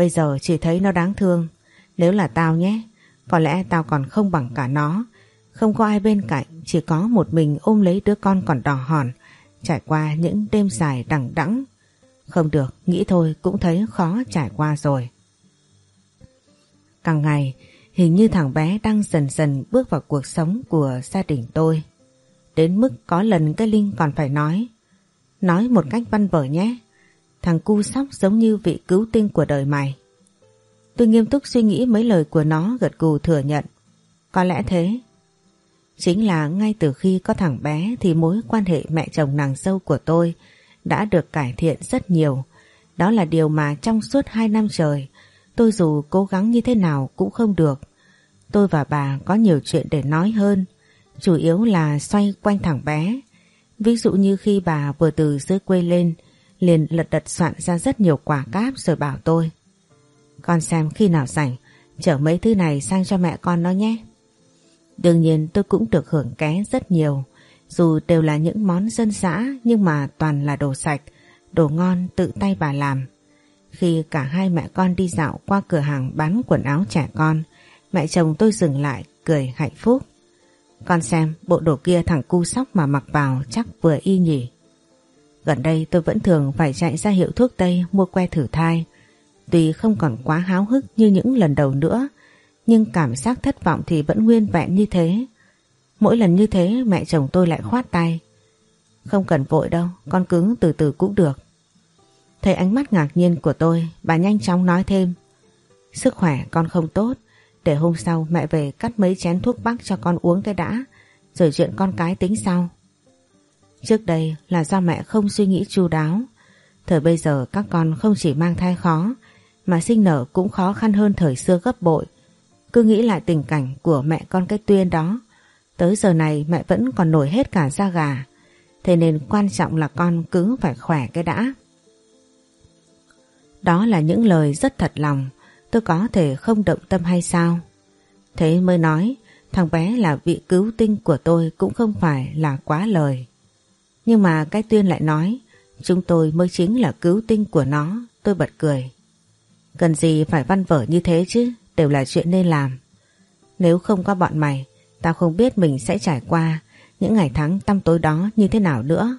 Bây giờ chỉ thấy nó đáng thương, nếu là tao nhé, có lẽ tao còn không bằng cả nó, không có ai bên cạnh, chỉ có một mình ôm lấy đứa con còn đỏ hòn, trải qua những đêm dài đằng đẵng. Không được, nghĩ thôi cũng thấy khó trải qua rồi. Càng ngày, hình như thằng bé đang dần dần bước vào cuộc sống của gia đình tôi. Đến mức có lần cái Linh còn phải nói. Nói một cách văn vở nhé. Thằng cu sóc giống như vị cứu tinh của đời mày. Tôi nghiêm túc suy nghĩ mấy lời của nó gật gù thừa nhận. Có lẽ thế. Chính là ngay từ khi có thằng bé thì mối quan hệ mẹ chồng nàng dâu của tôi đã được cải thiện rất nhiều. Đó là điều mà trong suốt hai năm trời tôi dù cố gắng như thế nào cũng không được. Tôi và bà có nhiều chuyện để nói hơn, chủ yếu là xoay quanh thằng bé. Ví dụ như khi bà vừa từ dưới quê lên, liền lật đật soạn ra rất nhiều quả cáp rồi bảo tôi. Con xem khi nào rảnh, chở mấy thứ này sang cho mẹ con nó nhé. Đương nhiên tôi cũng được hưởng ké rất nhiều, dù đều là những món dân dã nhưng mà toàn là đồ sạch, đồ ngon tự tay bà làm. Khi cả hai mẹ con đi dạo qua cửa hàng bán quần áo trẻ con, mẹ chồng tôi dừng lại cười hạnh phúc. Con xem bộ đồ kia thằng cu sóc mà mặc vào chắc vừa y nhỉ. Gần đây tôi vẫn thường phải chạy ra hiệu thuốc Tây mua que thử thai. Tuy không còn quá háo hức như những lần đầu nữa, nhưng cảm giác thất vọng thì vẫn nguyên vẹn như thế. Mỗi lần như thế mẹ chồng tôi lại khoát tay. Không cần vội đâu, con cứ từ từ cũng được. Thấy ánh mắt ngạc nhiên của tôi, bà nhanh chóng nói thêm. Sức khỏe con không tốt, để hôm sau mẹ về cắt mấy chén thuốc bắc cho con uống cái đã, rồi chuyện con cái tính sau. Trước đây là do mẹ không suy nghĩ chu đáo, thời bây giờ các con không chỉ mang thai khó, mà sinh nở cũng khó khăn hơn thời xưa gấp bội. Cứ nghĩ lại tình cảnh của mẹ con cái tuyên đó, tới giờ này mẹ vẫn còn nổi hết cả da gà, thế nên quan trọng là con cứ phải khỏe cái đã. Đó là những lời rất thật lòng, tôi có thể không động tâm hay sao? Thế mới nói, thằng bé là vị cứu tinh của tôi cũng không phải là quá lời. Nhưng mà cái tuyên lại nói, chúng tôi mới chính là cứu tinh của nó, tôi bật cười. Cần gì phải văn vở như thế chứ, đều là chuyện nên làm. Nếu không có bọn mày, tao không biết mình sẽ trải qua những ngày tháng tăm tối đó như thế nào nữa.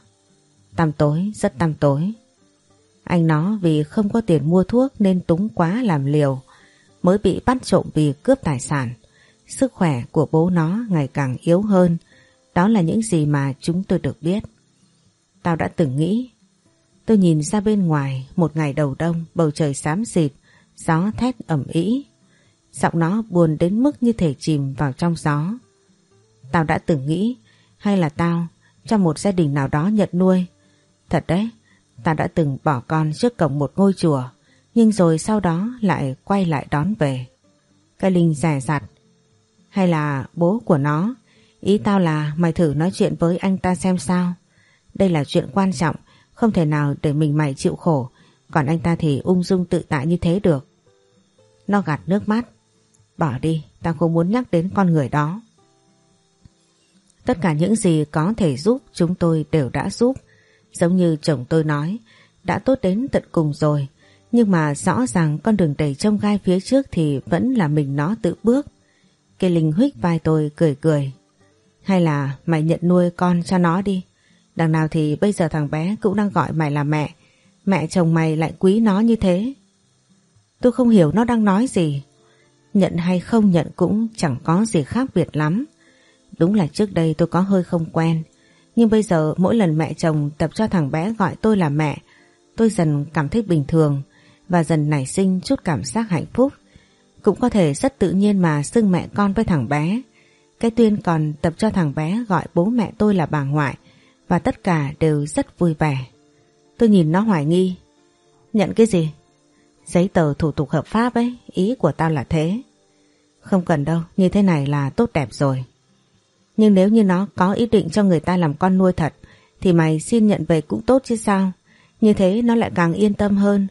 Tăm tối, rất tăm tối. Anh nó vì không có tiền mua thuốc nên túng quá làm liều, mới bị bắt trộm vì cướp tài sản. Sức khỏe của bố nó ngày càng yếu hơn, đó là những gì mà chúng tôi được biết. Tao đã từng nghĩ, tôi nhìn ra bên ngoài một ngày đầu đông bầu trời xám xịt, gió thét ẩm ý. Giọng nó buồn đến mức như thể chìm vào trong gió. Tao đã từng nghĩ, hay là tao trong một gia đình nào đó nhận nuôi. Thật đấy, tao đã từng bỏ con trước cổng một ngôi chùa Nhưng rồi sau đó lại quay lại đón về Cái Linh rẻ rặt Hay là bố của nó Ý tao là mày thử nói chuyện với anh ta xem sao đây là chuyện quan trọng Không thể nào để mình mày chịu khổ Còn anh ta thì ung dung tự tại như thế được Nó gạt nước mắt Bỏ đi Tao không muốn nhắc đến con người đó Tất cả những gì có thể giúp Chúng tôi đều đã giúp Giống như chồng tôi nói, đã tốt đến tận cùng rồi, nhưng mà rõ ràng con đường đầy trông gai phía trước thì vẫn là mình nó tự bước. Cái Linh huyết vai tôi cười cười. Hay là mày nhận nuôi con cho nó đi. Đằng nào thì bây giờ thằng bé cũng đang gọi mày là mẹ. Mẹ chồng mày lại quý nó như thế. Tôi không hiểu nó đang nói gì. Nhận hay không nhận cũng chẳng có gì khác biệt lắm. Đúng là trước đây tôi có hơi không quen. Nhưng bây giờ mỗi lần mẹ chồng tập cho thằng bé gọi tôi là mẹ, tôi dần cảm thấy bình thường và dần nảy sinh chút cảm giác hạnh phúc. Cũng có thể rất tự nhiên mà xưng mẹ con với thằng bé. Cái tuyên còn tập cho thằng bé gọi bố mẹ tôi là bà ngoại và tất cả đều rất vui vẻ. Tôi nhìn nó hoài nghi. Nhận cái gì? Giấy tờ thủ tục hợp pháp ấy, ý của tao là thế. Không cần đâu, như thế này là tốt đẹp rồi. Nhưng nếu như nó có ý định cho người ta làm con nuôi thật thì mày xin nhận về cũng tốt chứ sao. Như thế nó lại càng yên tâm hơn.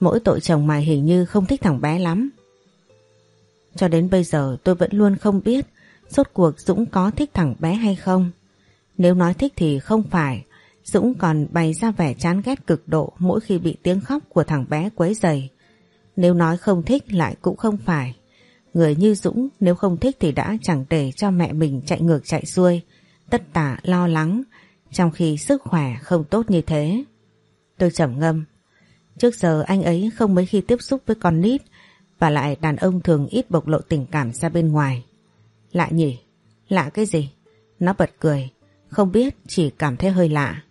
Mỗi tội chồng mày hình như không thích thằng bé lắm. Cho đến bây giờ tôi vẫn luôn không biết rốt cuộc Dũng có thích thằng bé hay không. Nếu nói thích thì không phải. Dũng còn bày ra vẻ chán ghét cực độ mỗi khi bị tiếng khóc của thằng bé quấy dày. Nếu nói không thích lại cũng không phải. Người như Dũng nếu không thích thì đã chẳng để cho mẹ mình chạy ngược chạy xuôi, tất tả lo lắng, trong khi sức khỏe không tốt như thế. Tôi trầm ngâm. Trước giờ anh ấy không mấy khi tiếp xúc với con nít và lại đàn ông thường ít bộc lộ tình cảm ra bên ngoài. Lạ nhỉ? Lạ cái gì? Nó bật cười, không biết chỉ cảm thấy hơi lạ.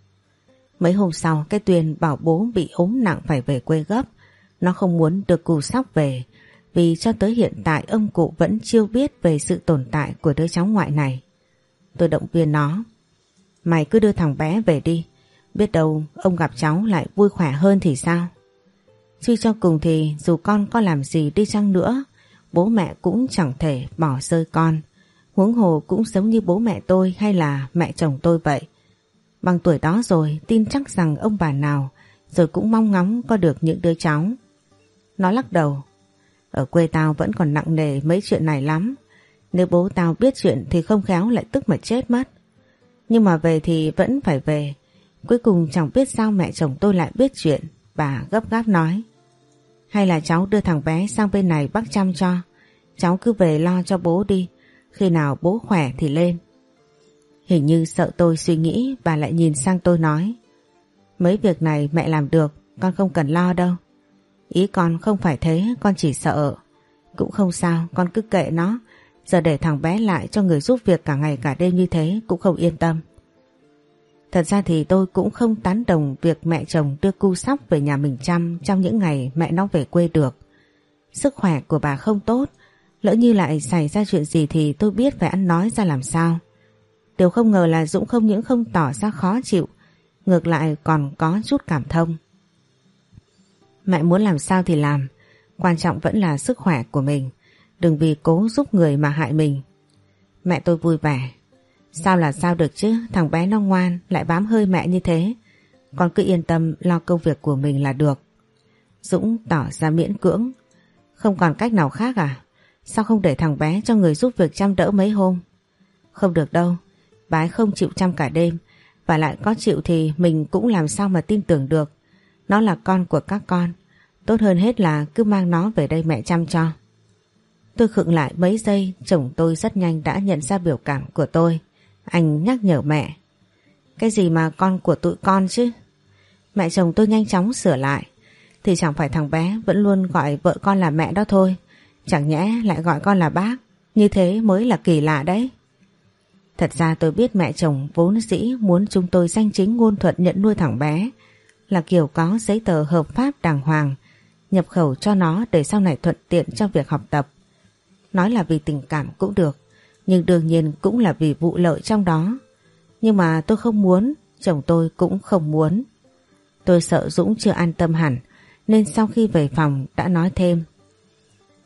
Mấy hôm sau cái Tuyền bảo bố bị ốm nặng phải về quê gấp. Nó không muốn được cù sóc về vì cho tới hiện tại ông cụ vẫn chưa biết về sự tồn tại của đứa cháu ngoại này. Tôi động viên nó. Mày cứ đưa thằng bé về đi, biết đâu ông gặp cháu lại vui khỏe hơn thì sao? suy cho cùng thì dù con có làm gì đi chăng nữa, bố mẹ cũng chẳng thể bỏ rơi con. Huống hồ cũng giống như bố mẹ tôi hay là mẹ chồng tôi vậy. Bằng tuổi đó rồi, tin chắc rằng ông bà nào rồi cũng mong ngóng có được những đứa cháu. Nó lắc đầu, ở quê tao vẫn còn nặng nề mấy chuyện này lắm. Nếu bố tao biết chuyện thì không khéo lại tức mà chết mất. Nhưng mà về thì vẫn phải về. Cuối cùng chẳng biết sao mẹ chồng tôi lại biết chuyện. Bà gấp gáp nói. Hay là cháu đưa thằng bé sang bên này bác chăm cho. Cháu cứ về lo cho bố đi. Khi nào bố khỏe thì lên. Hình như sợ tôi suy nghĩ bà lại nhìn sang tôi nói, Mấy việc này mẹ làm được, Con không cần lo đâu. Ý con không phải thế, Con chỉ sợ. Cũng không sao, con cứ kệ nó. Giờ để thằng bé lại cho người giúp việc cả ngày cả đêm như thế Cũng không yên tâm. Thật ra thì tôi cũng không tán đồng Việc mẹ chồng đưa cu sóc về nhà mình chăm Trong những ngày mẹ nó về quê được. Sức khỏe của bà không tốt Lỡ như lại xảy ra chuyện gì Thì tôi biết phải ăn nói ra làm sao. Điều không ngờ là Dũng không những không tỏ ra khó chịu, Ngược lại còn có chút cảm thông. Mẹ muốn làm sao thì làm, Quan trọng vẫn là sức khỏe của mình, Đừng vì cố giúp người mà hại mình. Mẹ tôi vui vẻ. Sao là sao được chứ, Thằng bé nó ngoan, lại bám hơi mẹ như thế. Con cứ yên tâm lo công việc của mình là được. Dũng tỏ ra miễn cưỡng. Không còn cách nào khác à? Sao không để thằng bé cho người giúp việc chăm đỡ mấy hôm? Không được đâu Bái không chịu chăm cả đêm. Và lại có chịu thì mình cũng làm sao mà tin tưởng được. Nó là con của các con. Tốt hơn hết là cứ mang nó về đây mẹ chăm cho. Tôi khựng lại mấy giây, Chồng tôi rất nhanh đã nhận ra biểu cảm của tôi. Anh nhắc nhở mẹ. Cái gì mà con của tụi con chứ? Mẹ chồng tôi nhanh chóng sửa lại. Thì chẳng phải thằng bé Vẫn luôn gọi vợ con là mẹ đó thôi. Chẳng nhẽ lại gọi con là bác Như thế mới là kỳ lạ đấy Thật ra tôi biết mẹ chồng vốn dĩ muốn chúng tôi danh chính ngôn thuận nhận nuôi thằng bé là kiểu có giấy tờ hợp pháp đàng hoàng nhập khẩu cho nó để sau này thuận tiện trong việc học tập. Nói là vì tình cảm cũng được nhưng đương nhiên cũng là vì vụ lợi trong đó. Nhưng mà tôi không muốn, chồng tôi cũng không muốn. Tôi sợ Dũng chưa an tâm hẳn nên sau khi về phòng đã nói thêm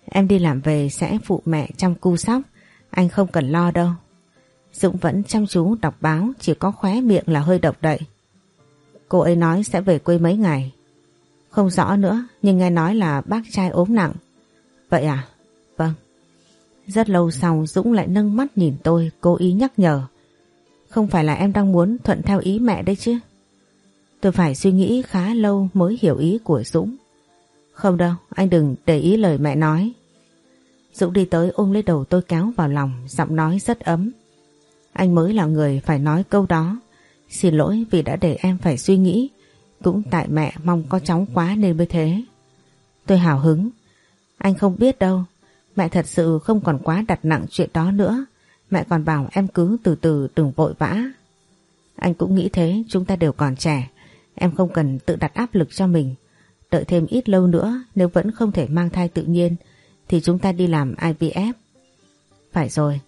Em đi làm về sẽ phụ mẹ chăm cu sóc anh không cần lo đâu. Dũng vẫn chăm chú đọc báo, chỉ có khóe miệng là hơi độc đậy. Cô ấy nói sẽ về quê mấy ngày. Không rõ nữa, nhưng nghe nói là bác trai ốm nặng. Vậy à? Vâng. Rất lâu sau, Dũng lại nâng mắt nhìn tôi, cố ý nhắc nhở. Không phải là em đang muốn thuận theo ý mẹ đấy chứ? Tôi phải suy nghĩ khá lâu mới hiểu ý của Dũng. Không đâu, anh đừng để ý lời mẹ nói. Dũng đi tới ôm lấy đầu tôi kéo vào lòng, giọng nói rất ấm. Anh mới là người phải nói câu đó. Xin lỗi vì đã để em phải suy nghĩ. Cũng tại mẹ mong có chóng quá nên mới thế. Tôi hào hứng. Anh không biết đâu. Mẹ thật sự không còn quá đặt nặng chuyện đó nữa. Mẹ còn bảo em cứ từ từ đừng vội vã. Anh cũng nghĩ thế, chúng ta đều còn trẻ. Em không cần tự đặt áp lực cho mình. Đợi thêm ít lâu nữa, nếu vẫn không thể mang thai tự nhiên, thì chúng ta đi làm IVF. Phải rồi,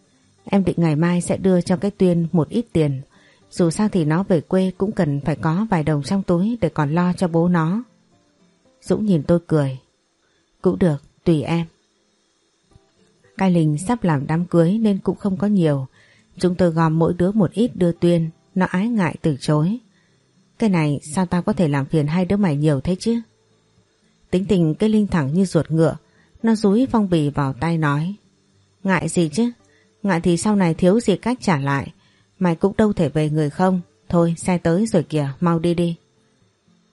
Em định ngày mai sẽ đưa cho cái Tuyên một ít tiền. Dù sao thì nó về quê cũng cần phải có vài đồng trong túi để còn lo cho bố nó. Dũng nhìn tôi cười. Cũng được, tùy em. Cai Linh sắp làm đám cưới nên cũng không có nhiều. Chúng tôi gom mỗi đứa một ít đưa Tuyên, nó ái ngại từ chối. Cái này sao tao có thể làm phiền hai đứa mày nhiều thế chứ? Tính tình cây Linh thẳng như ruột ngựa, nó rúi phong bì vào tay nói. Ngại gì chứ? Ngại thì sau này thiếu gì cách trả lại. Mày cũng đâu thể về người không. Thôi xe tới rồi kìa mau đi đi.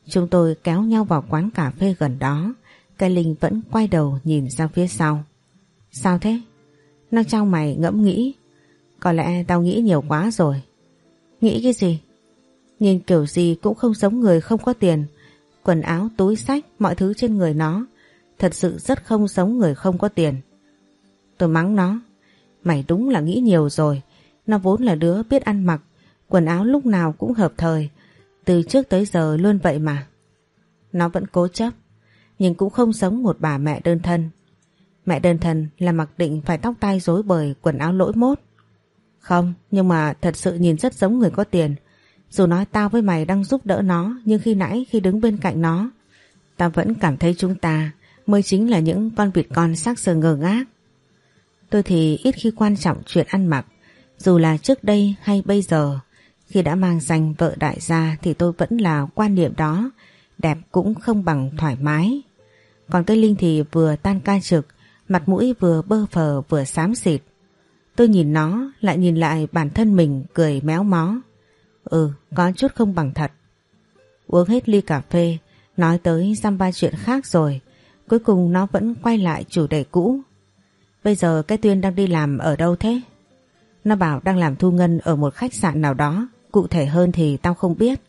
Chúng tôi kéo nhau vào quán cà phê gần đó. Cây Linh vẫn quay đầu nhìn ra phía sau. Sao thế? Nó trao mày ngẫm nghĩ. Có lẽ tao nghĩ nhiều quá rồi. Nghĩ cái gì? Nhìn kiểu gì cũng không giống người không có tiền. Quần áo, túi sách, mọi thứ trên người nó Thật sự rất không giống người không có tiền Tôi mắng nó Mày đúng là nghĩ nhiều rồi. Nó vốn là đứa biết ăn mặc, quần áo lúc nào cũng hợp thời. Từ trước tới giờ luôn vậy mà. Nó vẫn cố chấp, nhưng cũng không giống một bà mẹ đơn thân. Mẹ đơn thân là mặc định phải tóc tai rối bời, quần áo lỗi mốt. Không, nhưng mà thật sự nhìn rất giống người có tiền. Dù nói tao với mày đang giúp đỡ nó, nhưng khi nãy khi đứng bên cạnh nó, tao vẫn cảm thấy chúng ta mới chính là những con vịt con sắc sờ ngờ ngác. Tôi thì ít khi quan trọng chuyện ăn mặc, dù là trước đây hay bây giờ. Khi đã mang danh vợ đại gia thì tôi vẫn là quan niệm đó, đẹp cũng không bằng thoải mái. Còn cây Linh thì vừa tan ca trực, mặt mũi vừa bơ phờ vừa xám xịt. Tôi nhìn nó, lại nhìn lại bản thân mình cười méo mó. Ừ, có chút không bằng thật. Uống hết ly cà phê, nói tới dăm ba chuyện khác rồi. Cuối cùng nó vẫn quay lại chủ đề cũ Bây giờ cái Tuyên đang đi làm ở đâu thế? Nó bảo đang làm thu ngân ở một khách sạn nào đó, cụ thể hơn thì tao không biết.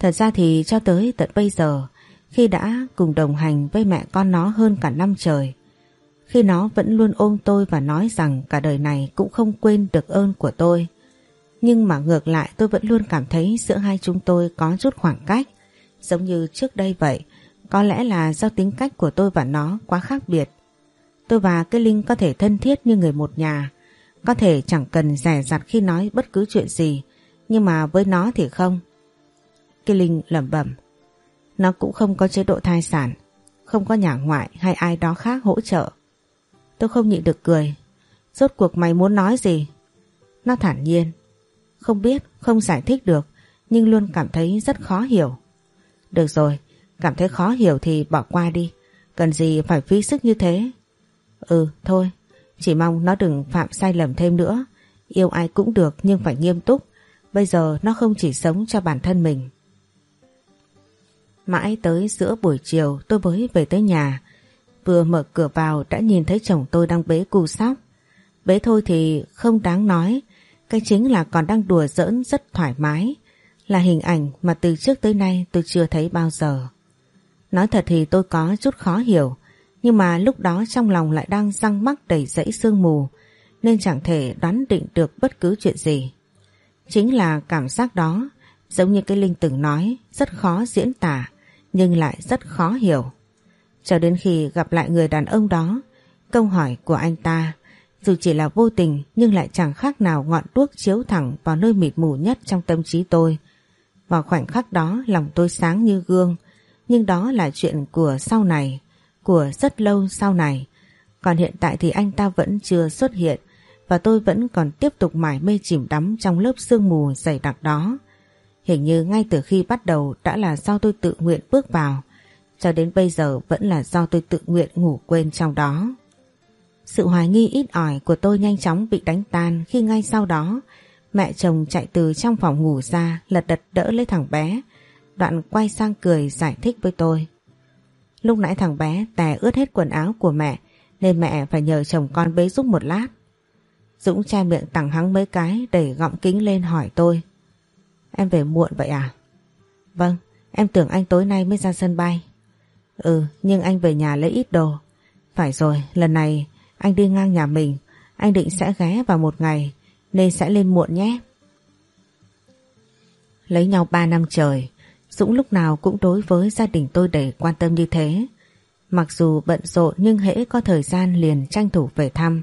Thật ra thì cho tới tận bây giờ, khi đã cùng đồng hành với mẹ con nó hơn cả năm trời, khi nó vẫn luôn ôm tôi và nói rằng cả đời này cũng không quên được ơn của tôi. Nhưng mà ngược lại tôi vẫn luôn cảm thấy giữa hai chúng tôi có chút khoảng cách, giống như trước đây vậy. Có lẽ là do tính cách của tôi và nó quá khác biệt. Tôi và cái Linh có thể thân thiết như người một nhà, có thể chẳng cần rẻ rặt khi nói bất cứ chuyện gì, nhưng mà với nó thì không. Cái Linh lẩm bẩm, nó cũng không có chế độ thai sản, không có nhà ngoại hay ai đó khác hỗ trợ. Tôi không nhịn được cười. Rốt cuộc mày muốn nói gì? Nó thản nhiên. Không biết, không giải thích được, nhưng luôn cảm thấy rất khó hiểu. Được rồi, cảm thấy khó hiểu thì bỏ qua đi. Cần gì phải phí sức như thế? Ừ, thôi, chỉ mong nó đừng phạm sai lầm thêm nữa. Yêu ai cũng được nhưng phải nghiêm túc. Bây giờ nó không chỉ sống cho bản thân mình. Mãi tới giữa buổi chiều tôi mới về tới nhà. Vừa mở cửa vào đã nhìn thấy chồng tôi đang bế cù sóc. Bế thôi thì không đáng nói, cái chính là còn đang đùa giỡn rất thoải mái, là hình ảnh mà từ trước tới nay tôi chưa thấy bao giờ. Nói thật thì tôi có chút khó hiểu, nhưng mà lúc đó trong lòng lại đang răng mắc đầy dãy sương mù, nên chẳng thể đoán định được bất cứ chuyện gì. Chính là cảm giác đó, giống như cái Linh từng nói, rất khó diễn tả, nhưng lại rất khó hiểu. Cho đến khi gặp lại người đàn ông đó, câu hỏi của anh ta dù chỉ là vô tình nhưng lại chẳng khác nào ngọn đuốc chiếu thẳng vào nơi mịt mù nhất trong tâm trí tôi. Vào khoảnh khắc đó lòng tôi sáng như gương, nhưng đó là chuyện của sau này, của rất lâu sau này. Còn hiện tại thì anh ta vẫn chưa xuất hiện và tôi vẫn còn tiếp tục mải mê chìm đắm trong lớp sương mù dày đặc đó. Hình như ngay từ khi bắt đầu đã là do tôi tự nguyện bước vào, cho đến bây giờ vẫn là do tôi tự nguyện ngủ quên trong đó. Sự hoài nghi ít ỏi của tôi nhanh chóng bị đánh tan khi ngay sau đó mẹ chồng chạy từ trong phòng ngủ ra lật đật đỡ lấy thằng bé, đoạn quay sang cười giải thích với tôi. Lúc nãy thằng bé tè ướt hết quần áo của mẹ nên mẹ phải nhờ chồng con bế giúp một lát. Dũng che miệng tặng hắng mấy cái đẩy gọng kính lên hỏi tôi. Em về muộn vậy à? Vâng, em tưởng anh tối nay mới ra sân bay. Ừ, nhưng anh về nhà lấy ít đồ. Phải rồi, lần này anh đi ngang nhà mình, anh định sẽ ghé vào một ngày, nên sẽ lên muộn nhé. Lấy nhau 3 năm trời, Dũng lúc nào cũng đối với gia đình tôi đầy quan tâm như thế. Mặc dù bận rộn nhưng hễ có thời gian liền tranh thủ về thăm,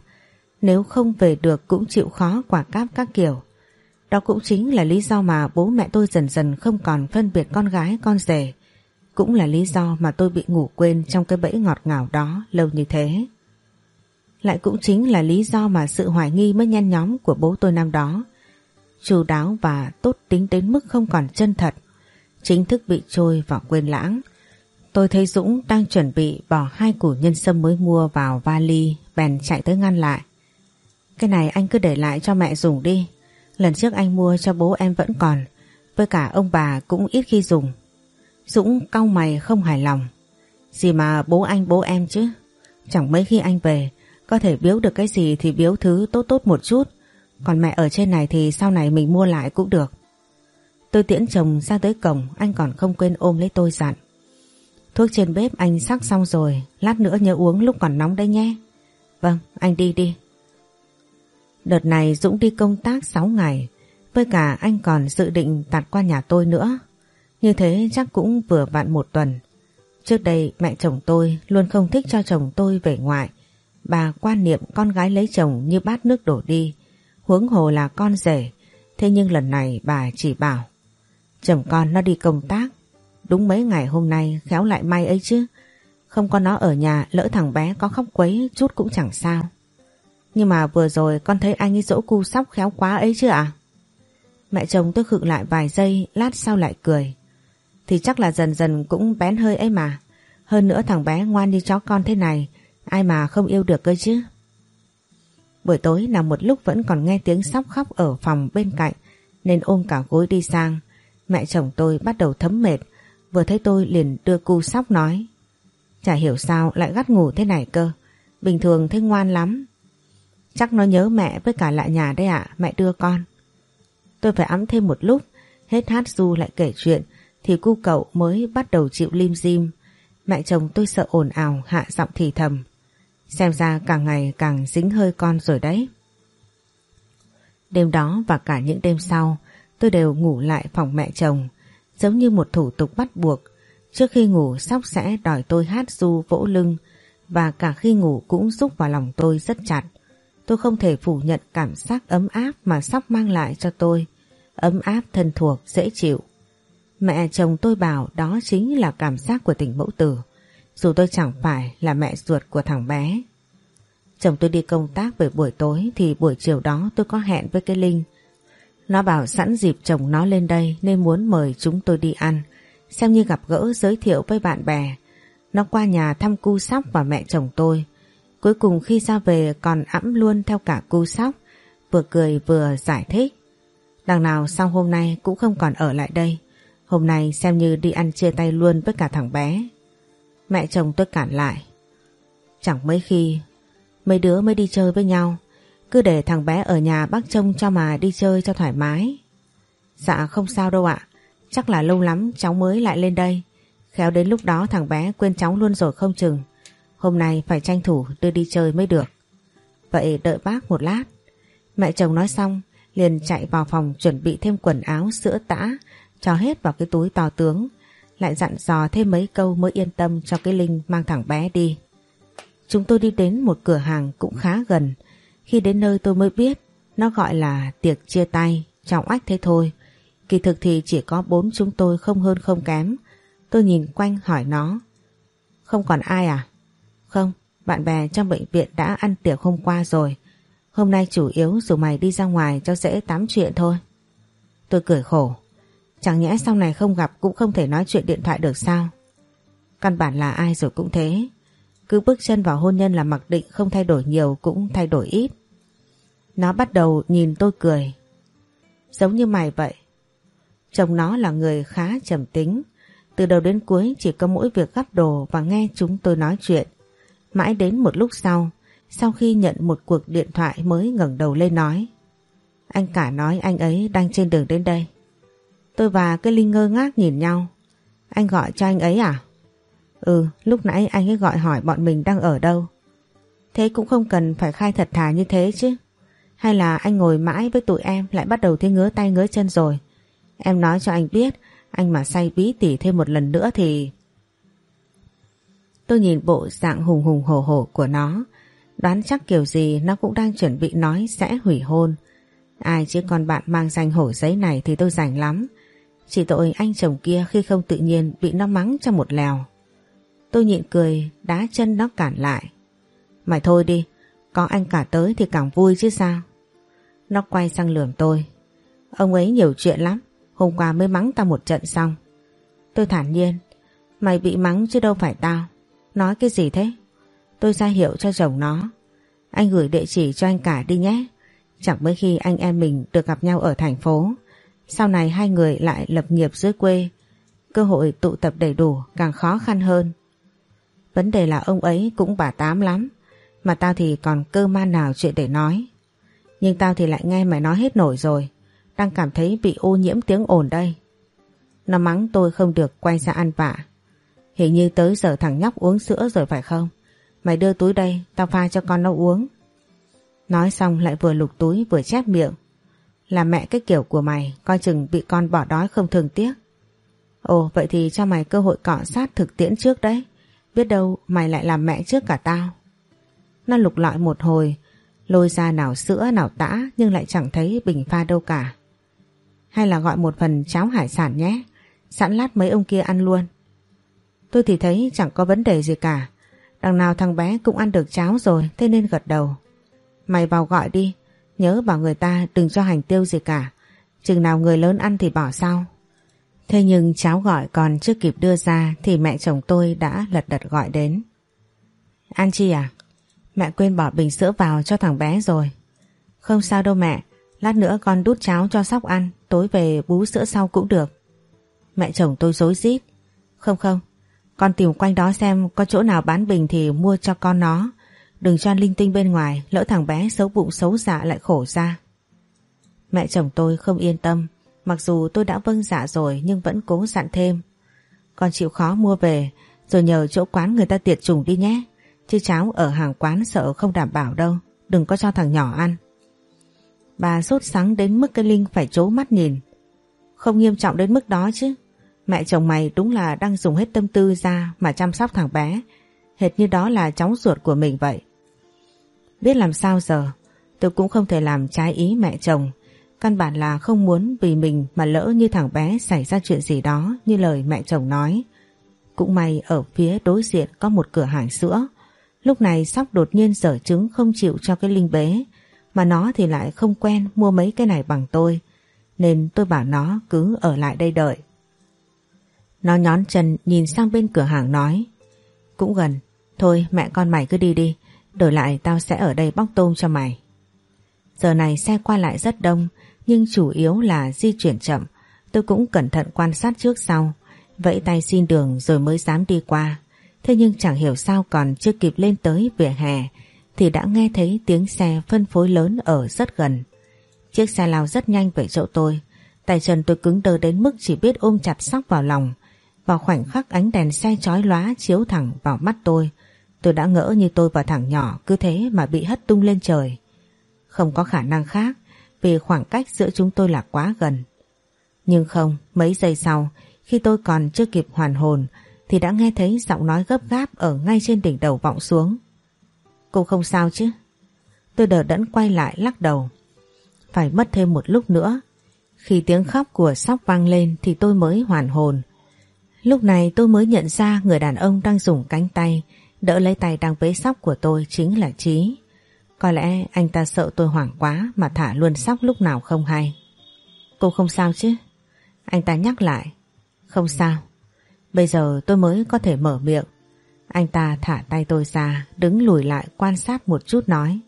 nếu không về được cũng chịu khó quả cáp các kiểu. Đó cũng chính là lý do mà bố mẹ tôi dần dần không còn phân biệt con gái con rể. Cũng là lý do mà tôi bị ngủ quên trong cái bẫy ngọt ngào đó lâu như thế. Lại cũng chính là lý do mà sự hoài nghi mới nhen nhóm của bố tôi năm đó. Chu đáo và tốt tính đến mức không còn chân thật. Chính thức bị trôi và quên lãng. Tôi thấy Dũng đang chuẩn bị bỏ hai củ nhân sâm mới mua vào vali, bèn chạy tới ngăn lại. Cái này anh cứ để lại cho mẹ dùng đi. Lần trước anh mua cho bố em vẫn còn, với cả ông bà cũng ít khi dùng. Dũng cau mày không hài lòng. Gì mà bố anh bố em chứ? Chẳng mấy khi anh về, có thể biếu được cái gì thì biếu thứ tốt tốt một chút. Còn mẹ ở trên này thì sau này mình mua lại cũng được. Tôi tiễn chồng ra tới cổng, anh còn không quên ôm lấy tôi dặn. Thuốc trên bếp anh sắc xong rồi, lát nữa nhớ uống lúc còn nóng đấy nhé. Vâng, anh đi đi. Đợt này Dũng đi công tác 6 ngày, với cả anh còn dự định tạt qua nhà tôi nữa. Như thế chắc cũng vừa vặn một tuần. Trước đây mẹ chồng tôi luôn không thích cho chồng tôi về ngoại. Bà quan niệm con gái lấy chồng như bát nước đổ đi, huống hồ là con rể. Thế nhưng lần này bà chỉ bảo, chồng con nó đi công tác. Đúng mấy ngày hôm nay khéo lại may ấy chứ. Không có nó ở nhà lỡ thằng bé có khóc quấy chút cũng chẳng sao. Nhưng mà vừa rồi con thấy anh ấy dỗ cu sóc khéo quá ấy chứ ạ? Mẹ chồng tôi khựng lại vài giây lát sau lại cười. Thì chắc là dần dần cũng bén hơi ấy mà. Hơn nữa thằng bé ngoan như chó con thế này, ai mà không yêu được cơ chứ. Buổi tối nằm một lúc vẫn còn nghe tiếng sóc khóc ở phòng bên cạnh, nên ôm cả gối đi sang. Mẹ chồng tôi bắt đầu thấm mệt, vừa thấy tôi liền đưa cu sóc nói. Chả hiểu sao lại gắt ngủ thế này cơ, bình thường thấy ngoan lắm. Chắc nó nhớ mẹ với cả lại nhà đấy ạ, mẹ đưa con. Tôi phải ấm thêm một lúc, hết hát du lại kể chuyện thì cu cậu mới bắt đầu chịu lim dim. Mẹ chồng tôi sợ ồn ào hạ giọng thì thầm. Xem ra càng ngày càng dính hơi con rồi đấy. Đêm đó và cả những đêm sau tôi đều ngủ lại phòng mẹ chồng giống như một thủ tục bắt buộc. Trước khi ngủ Sóc sẽ đòi tôi hát du vỗ lưng và cả khi ngủ cũng rúc vào lòng tôi rất chặt. Tôi không thể phủ nhận cảm giác ấm áp mà Sóc mang lại cho tôi. Ấm áp thân thuộc, dễ chịu. Mẹ chồng tôi bảo đó chính là cảm giác của tình mẫu tử. Dù tôi chẳng phải là mẹ ruột của thằng bé. Chồng tôi đi công tác về buổi tối thì buổi chiều đó tôi có hẹn với cái Linh. Nó bảo sẵn dịp chồng nó lên đây nên muốn mời chúng tôi đi ăn, xem như gặp gỡ giới thiệu với bạn bè. Nó qua nhà thăm cu sóc và mẹ chồng tôi. Cuối cùng khi ra về còn ẵm luôn theo cả cu sóc, vừa cười vừa giải thích. Đằng nào sau hôm nay cũng không còn ở lại đây. Hôm nay xem như đi ăn chia tay luôn với cả thằng bé. Mẹ chồng tôi cản lại. Chẳng mấy khi, mấy đứa mới đi chơi với nhau. Cứ để thằng bé ở nhà bác trông cho mà đi chơi cho thoải mái. Dạ không sao đâu ạ. Chắc là lâu lắm cháu mới lại lên đây. Khéo đến lúc đó thằng bé quên cháu luôn rồi không chừng. Hôm nay phải tranh thủ đưa đi chơi mới được. Vậy đợi bác một lát. Mẹ chồng nói xong, liền chạy vào phòng chuẩn bị thêm quần áo sữa tã cho hết vào cái túi to tướng. Lại dặn dò thêm mấy câu mới yên tâm cho cái Linh mang thằng bé đi. Chúng tôi đi đến một cửa hàng cũng khá gần. Khi đến nơi tôi mới biết nó gọi là tiệc chia tay, trọng ách thế thôi. Kỳ thực thì chỉ có bốn chúng tôi không hơn không kém. Tôi nhìn quanh hỏi nó. Không còn ai à? Không, bạn bè trong bệnh viện đã ăn tiệc hôm qua rồi. Hôm nay chủ yếu dù mày đi ra ngoài cho dễ tám chuyện thôi. Tôi cười khổ. Chẳng nhẽ sau này không gặp cũng không thể nói chuyện điện thoại được sao? Căn bản là ai rồi cũng thế. Cứ bước chân vào hôn nhân là mặc định không thay đổi nhiều cũng thay đổi ít. Nó bắt đầu nhìn tôi cười. Giống như mày vậy. Chồng nó là người khá trầm tính. Từ đầu đến cuối chỉ có mỗi việc gắp đồ và nghe chúng tôi nói chuyện. Mãi đến một lúc sau, sau khi nhận một cuộc điện thoại mới ngẩng đầu lên nói. Anh cả nói anh ấy đang trên đường đến đây. Tôi và cái Linh ngơ ngác nhìn nhau. Anh gọi cho anh ấy à? Ừ, lúc nãy anh ấy gọi hỏi bọn mình đang ở đâu. Thế cũng không cần phải khai thật thà như thế chứ. Hay là anh ngồi mãi với tụi em lại bắt đầu thấy ngứa tay ngứa chân rồi. Em nói cho anh biết, anh mà say bí tỉ thêm một lần nữa thì... Tôi nhìn bộ dạng hùng hùng hổ hổ của nó, đoán chắc kiểu gì nó cũng đang chuẩn bị nói sẽ hủy hôn. Ai chứ còn bạn mang danh hổ giấy này thì tôi rảnh lắm. Chỉ tội anh chồng kia khi không tự nhiên bị nó mắng cho một lèo. Tôi nhịn cười, đá chân nó cản lại. Mày thôi đi, có anh cả tới thì càng vui chứ sao. Nó quay sang lườm tôi. Ông ấy nhiều chuyện lắm, hôm qua mới mắng tao một trận xong. Tôi thản nhiên, mày bị mắng chứ đâu phải tao. Nói cái gì thế? Tôi ra hiệu cho chồng nó. Anh gửi địa chỉ cho anh cả đi nhé. Chẳng mấy khi anh em mình được gặp nhau ở thành phố. Sau này hai người lại lập nghiệp dưới quê. Cơ hội tụ tập đầy đủ càng khó khăn hơn. Vấn đề là ông ấy cũng bà tám lắm. Mà tao thì còn cơ man nào chuyện để nói. Nhưng tao thì lại nghe mày nói hết nổi rồi. Đang cảm thấy bị ô nhiễm tiếng ồn đây. Nó mắng tôi không được quay ra ăn vạ. Hình như tới giờ thằng nhóc uống sữa rồi phải không? Mày đưa túi đây, tao pha cho con nó uống. Nói xong lại vừa lục túi vừa chép miệng. Là mẹ cái kiểu của mày, coi chừng bị con bỏ đói không thường tiếc. Ồ, vậy thì cho mày cơ hội cọ sát thực tiễn trước đấy. Biết đâu mày lại làm mẹ trước cả tao. Nó lục lọi một hồi, lôi ra nào sữa nào tã nhưng lại chẳng thấy bình pha đâu cả. Hay là gọi một phần cháo hải sản nhé, sẵn lát mấy ông kia ăn luôn. Tôi thì thấy chẳng có vấn đề gì cả, đằng nào thằng bé cũng ăn được cháo rồi thế nên gật đầu. Mày vào gọi đi, nhớ bảo người ta đừng cho hành tiêu gì cả, chừng nào người lớn ăn thì bỏ sau. Thế nhưng cháu gọi còn chưa kịp đưa ra thì mẹ chồng tôi đã lật đật gọi đến. An Chi à? Mẹ quên bỏ bình sữa vào cho thằng bé rồi. Không sao đâu mẹ, lát nữa con đút cháo cho sóc ăn, tối về bú sữa sau cũng được. Mẹ chồng tôi dối rít Không không, con tìm quanh đó xem có chỗ nào bán bình thì mua cho con nó. Đừng cho linh tinh bên ngoài, Lỡ thằng bé xấu bụng xấu dạ lại khổ ra. Mẹ chồng tôi không yên tâm. Mặc dù tôi đã vâng dạ rồi, Nhưng vẫn cố dặn thêm. Con chịu khó mua về, Rồi nhờ chỗ quán người ta tiệt trùng đi nhé. Chứ cháo ở hàng quán sợ không đảm bảo đâu. Đừng có cho thằng nhỏ ăn. Bà sốt sắng đến mức cái Linh phải trố mắt nhìn. Không nghiêm trọng đến mức đó chứ. Mẹ chồng mày đúng là đang dùng hết tâm tư ra Mà chăm sóc thằng bé. Hệt như đó là cháu ruột của mình vậy. Biết làm sao giờ Tôi cũng không thể làm trái ý mẹ chồng Căn bản là không muốn vì mình mà lỡ như thằng bé xảy ra chuyện gì đó như lời mẹ chồng nói. Cũng may ở phía đối diện có một cửa hàng sữa. Lúc này sóc đột nhiên sở trứng không chịu cho cái linh bế. Mà nó thì lại không quen mua mấy cái này bằng tôi. Nên tôi bảo nó cứ ở lại đây đợi. Nó nhón chân nhìn sang bên cửa hàng nói. Cũng gần. Thôi mẹ con mày cứ đi đi. Đổi lại tao sẽ ở đây bóc tôm cho mày. Giờ này xe qua lại rất đông nhưng chủ yếu là di chuyển chậm. Tôi cũng cẩn thận quan sát trước sau, vẫy tay xin đường rồi mới dám đi qua. Thế nhưng chẳng hiểu sao còn chưa kịp lên tới vỉa hè thì đã nghe thấy tiếng xe phân phối lớn ở rất gần. Chiếc xe lao rất nhanh về chỗ tôi. Tay chân tôi cứng đơ đến mức chỉ biết ôm chặt sóc vào lòng. Vào khoảnh khắc ánh đèn xe chói lóa chiếu thẳng vào mắt tôi. Tôi tôi đã ngỡ như tôi và thằng nhỏ cứ thế mà bị hất tung lên trời. Không có khả năng khác vì khoảng cách giữa chúng tôi là quá gần. Nhưng không, mấy giây sau, khi tôi còn chưa kịp hoàn hồn, thì đã nghe thấy giọng nói gấp gáp ở ngay trên đỉnh đầu vọng xuống. Cô không sao chứ? Tôi đờ đẫn quay lại lắc đầu. Phải mất thêm một lúc nữa. Khi tiếng khóc của sóc vang lên thì tôi mới hoàn hồn. Lúc này tôi mới nhận ra người đàn ông đang dùng cánh tay đỡ lấy tay đang bế sóc của tôi chính là Trí. Có lẽ anh ta sợ tôi hoảng quá mà thả luôn sóc lúc nào không hay. Cô không sao chứ? Anh ta nhắc lại. Không sao. Bây giờ tôi mới có thể mở miệng. Anh ta thả tay tôi ra, đứng lùi lại quan sát một chút nói.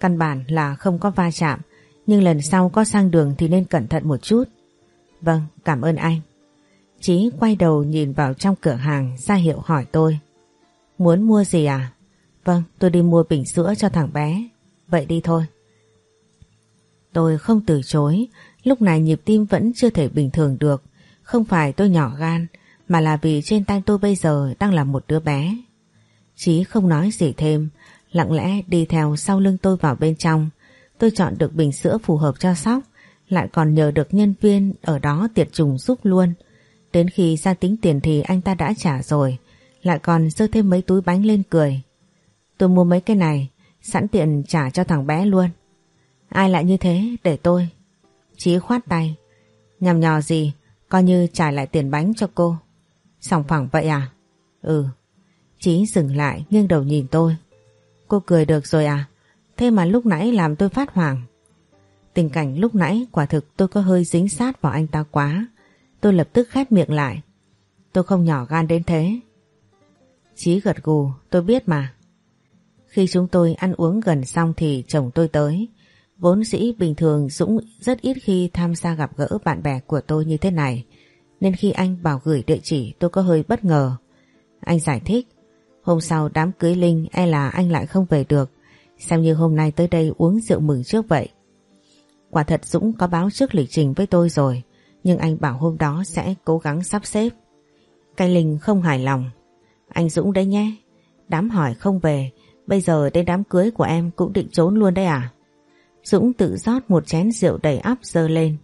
Căn bản là không có va chạm, nhưng lần sau có sang đường thì nên cẩn thận một chút. Vâng, cảm ơn anh. Chí quay đầu nhìn vào trong cửa hàng ra hiệu hỏi tôi. Muốn mua gì à? Vâng, tôi đi mua bình sữa cho thằng bé. Vậy đi thôi. Tôi không từ chối, lúc này nhịp tim vẫn chưa thể bình thường được. Không phải tôi nhỏ gan, mà là vì trên tay tôi bây giờ đang là một đứa bé. Chí không nói gì thêm, lặng lẽ đi theo sau lưng tôi vào bên trong. Tôi chọn được bình sữa phù hợp cho sóc, lại còn nhờ được nhân viên ở đó tiệt trùng giúp luôn. Đến khi ra tính tiền thì anh ta đã trả rồi, lại còn dơ thêm mấy túi bánh lên cười. Tôi mua mấy cái này, Sẵn tiện trả cho thằng bé luôn. Ai lại như thế, để tôi. Chí khoát tay. Nhằm nhò gì, Coi như trả lại tiền bánh cho cô. Sòng phẳng vậy à? Ừ. Chí dừng lại, nghiêng đầu nhìn tôi. Cô cười được rồi à? Thế mà lúc nãy làm tôi phát hoảng. Tình cảnh lúc nãy quả thực tôi có hơi dính sát vào anh ta quá. Tôi lập tức khép miệng lại. Tôi không nhỏ gan đến thế. Chí gật gù, tôi biết mà khi chúng tôi ăn uống gần xong thì chồng tôi tới. Vốn dĩ bình thường Dũng rất ít khi tham gia gặp gỡ bạn bè của tôi như thế này. Nên khi anh bảo gửi địa chỉ tôi có hơi bất ngờ. Anh giải thích. Hôm sau đám cưới Linh e là anh lại không về được. Xem như hôm nay tới đây uống rượu mừng trước vậy. Quả thật Dũng có báo trước lịch trình với tôi rồi. Nhưng anh bảo hôm đó sẽ cố gắng sắp xếp. Cái Linh không hài lòng. Anh Dũng đấy nhé. Đám hỏi không về Bây giờ đến đám cưới của em cũng định trốn luôn đấy à? Dũng tự rót một chén rượu đầy ắp dơ lên.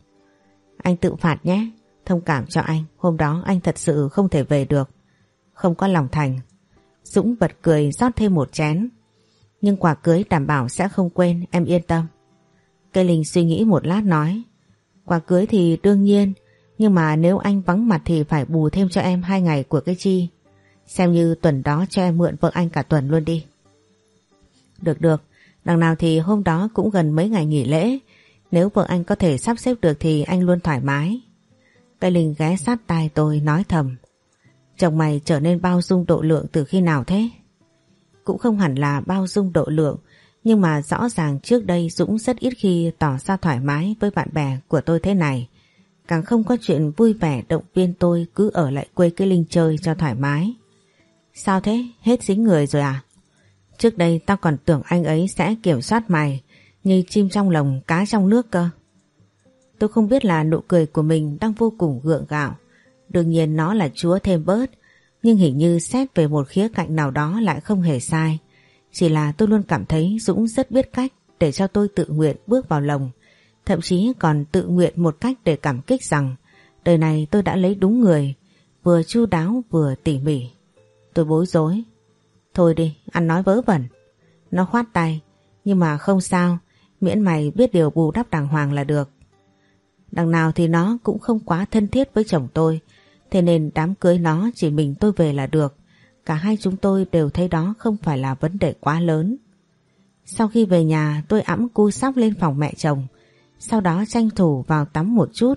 Anh tự phạt nhé, thông cảm cho anh, hôm đó anh thật sự không thể về được. Không có lòng thành. Dũng bật cười rót thêm một chén. Nhưng quả cưới đảm bảo sẽ không quên, em yên tâm. Cây Linh suy nghĩ một lát nói. Quả cưới thì đương nhiên, nhưng mà nếu anh vắng mặt thì phải bù thêm cho em hai ngày của cái chi. Xem như tuần đó cho em mượn vợ anh cả tuần luôn đi. Được được, đằng nào thì hôm đó cũng gần mấy ngày nghỉ lễ. Nếu vợ anh có thể sắp xếp được thì anh luôn thoải mái. Cây Linh ghé sát tai tôi nói thầm. Chồng mày trở nên bao dung độ lượng từ khi nào thế? Cũng không hẳn là bao dung độ lượng, nhưng mà rõ ràng trước đây Dũng rất ít khi tỏ ra thoải mái với bạn bè của tôi thế này. Càng không có chuyện vui vẻ động viên tôi cứ ở lại quê cái Linh chơi cho thoải mái. Sao thế? Hết dính người rồi à? Trước đây tao còn tưởng anh ấy sẽ kiểm soát mày như chim trong lồng cá trong nước cơ. Tôi không biết là nụ cười của mình đang vô cùng gượng gạo. Đương nhiên nó là chúa thêm bớt, nhưng hình như xét về một khía cạnh nào đó lại không hề sai. Chỉ là tôi luôn cảm thấy Dũng rất biết cách để cho tôi tự nguyện bước vào lồng. Thậm chí còn tự nguyện một cách để cảm kích rằng đời này tôi đã lấy đúng người, vừa chu đáo vừa tỉ mỉ. Tôi bối rối. Thôi đi, ăn nói vớ vẩn. Nó khoát tay, nhưng mà không sao, miễn mày biết điều bù đắp đàng hoàng là được. Đằng nào thì nó cũng không quá thân thiết với chồng tôi, thế nên đám cưới nó chỉ mình tôi về là được. Cả hai chúng tôi đều thấy đó không phải là vấn đề quá lớn. Sau khi về nhà tôi ẵm cu sóc lên phòng mẹ chồng, sau đó tranh thủ vào tắm một chút.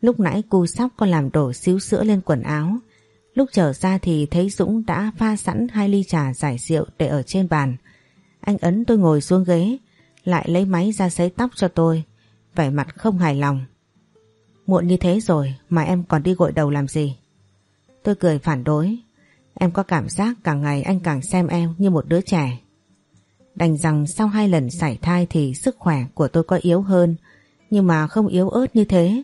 Lúc nãy cu sóc còn làm đổ xíu sữa lên quần áo. Lúc trở ra thì thấy Dũng đã pha sẵn hai ly trà giải rượu để ở trên bàn. Anh ấn tôi ngồi xuống ghế, lại lấy máy ra sấy tóc cho tôi, vẻ mặt không hài lòng. Muộn như thế rồi mà em còn đi gội đầu làm gì? Tôi cười phản đối. Em có cảm giác càng ngày anh càng xem em như một đứa trẻ. Đành rằng sau hai lần sảy thai thì sức khỏe của tôi có yếu hơn, nhưng mà không yếu ớt như thế.